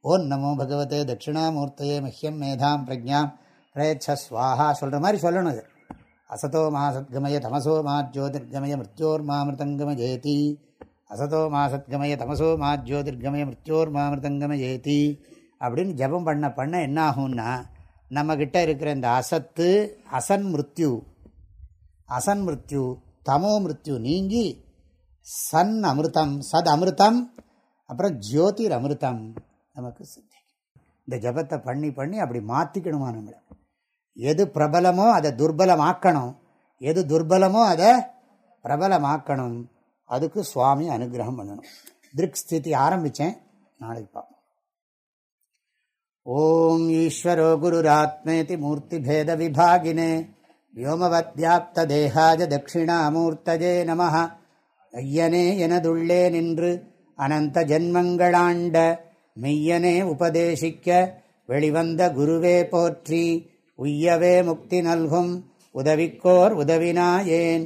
ஓம் நமோ பகவதே தட்சிணாமூர்த்தையே மஹ்யம் மேதாம் பிரஜாம் பிரயச்சஸ்வாஹா சொல்கிற மாதிரி சொல்லணும் இது. அசதோ மாசத்கமய தமசோ மா ஜோதிர்கமய மிருத்யோர்மாமிருதங்கமயேதி அசதோ மாசத்கமய தமசோ மா ஜோதிர்கமய மிருத்யோர்மாமிருதங்கமயேதி அப்படின்னு ஜபம் பண்ண பண்ண என்ன ஆகும்னா நம்மக்கிட்ட இருக்கிற இந்த அசத்து அசன் மிருத்யு. அசன் மிருத்யு தமோ மிருத்யு நீங்கி சன் அமிர்தம் சத் அமிர்தம் அப்புறம் ஜோதிர் அமிர்தம் நமக்கு சித்திக்கும் இந்த ஜபத்தை பண்ணி பண்ணி அப்படி மாற்றிக்கணுமா நம்மளை? எது பிரபலமோ அதை துர்பலமாக்கணும். எது துர்பலமோ அதை பிரபலமாக்கணும். அதுக்கு சுவாமி அனுகிரகம் பண்ணணும். திருக் ஸ்திதி ஆரம்பித்தேன் நாளைக்கு பார்ப்போம் ஓம் ஈஸ்வரோ குருராத்மேதி மூர்த்திபேத விபாகினே வியோமவத்யாப்த தேகாஜ தட்சிணாமூர்த்தஜே நம ஐயனே எனதுள்ளே நின்று அனந்த ஜென்மங்களாண்ட மெய்யனே உபதேசிக்க வெளிவந்த குருவே போற்றி உய்யவே முக்தி நல்கும் உதவிக்கோர் உதவினாயேன்.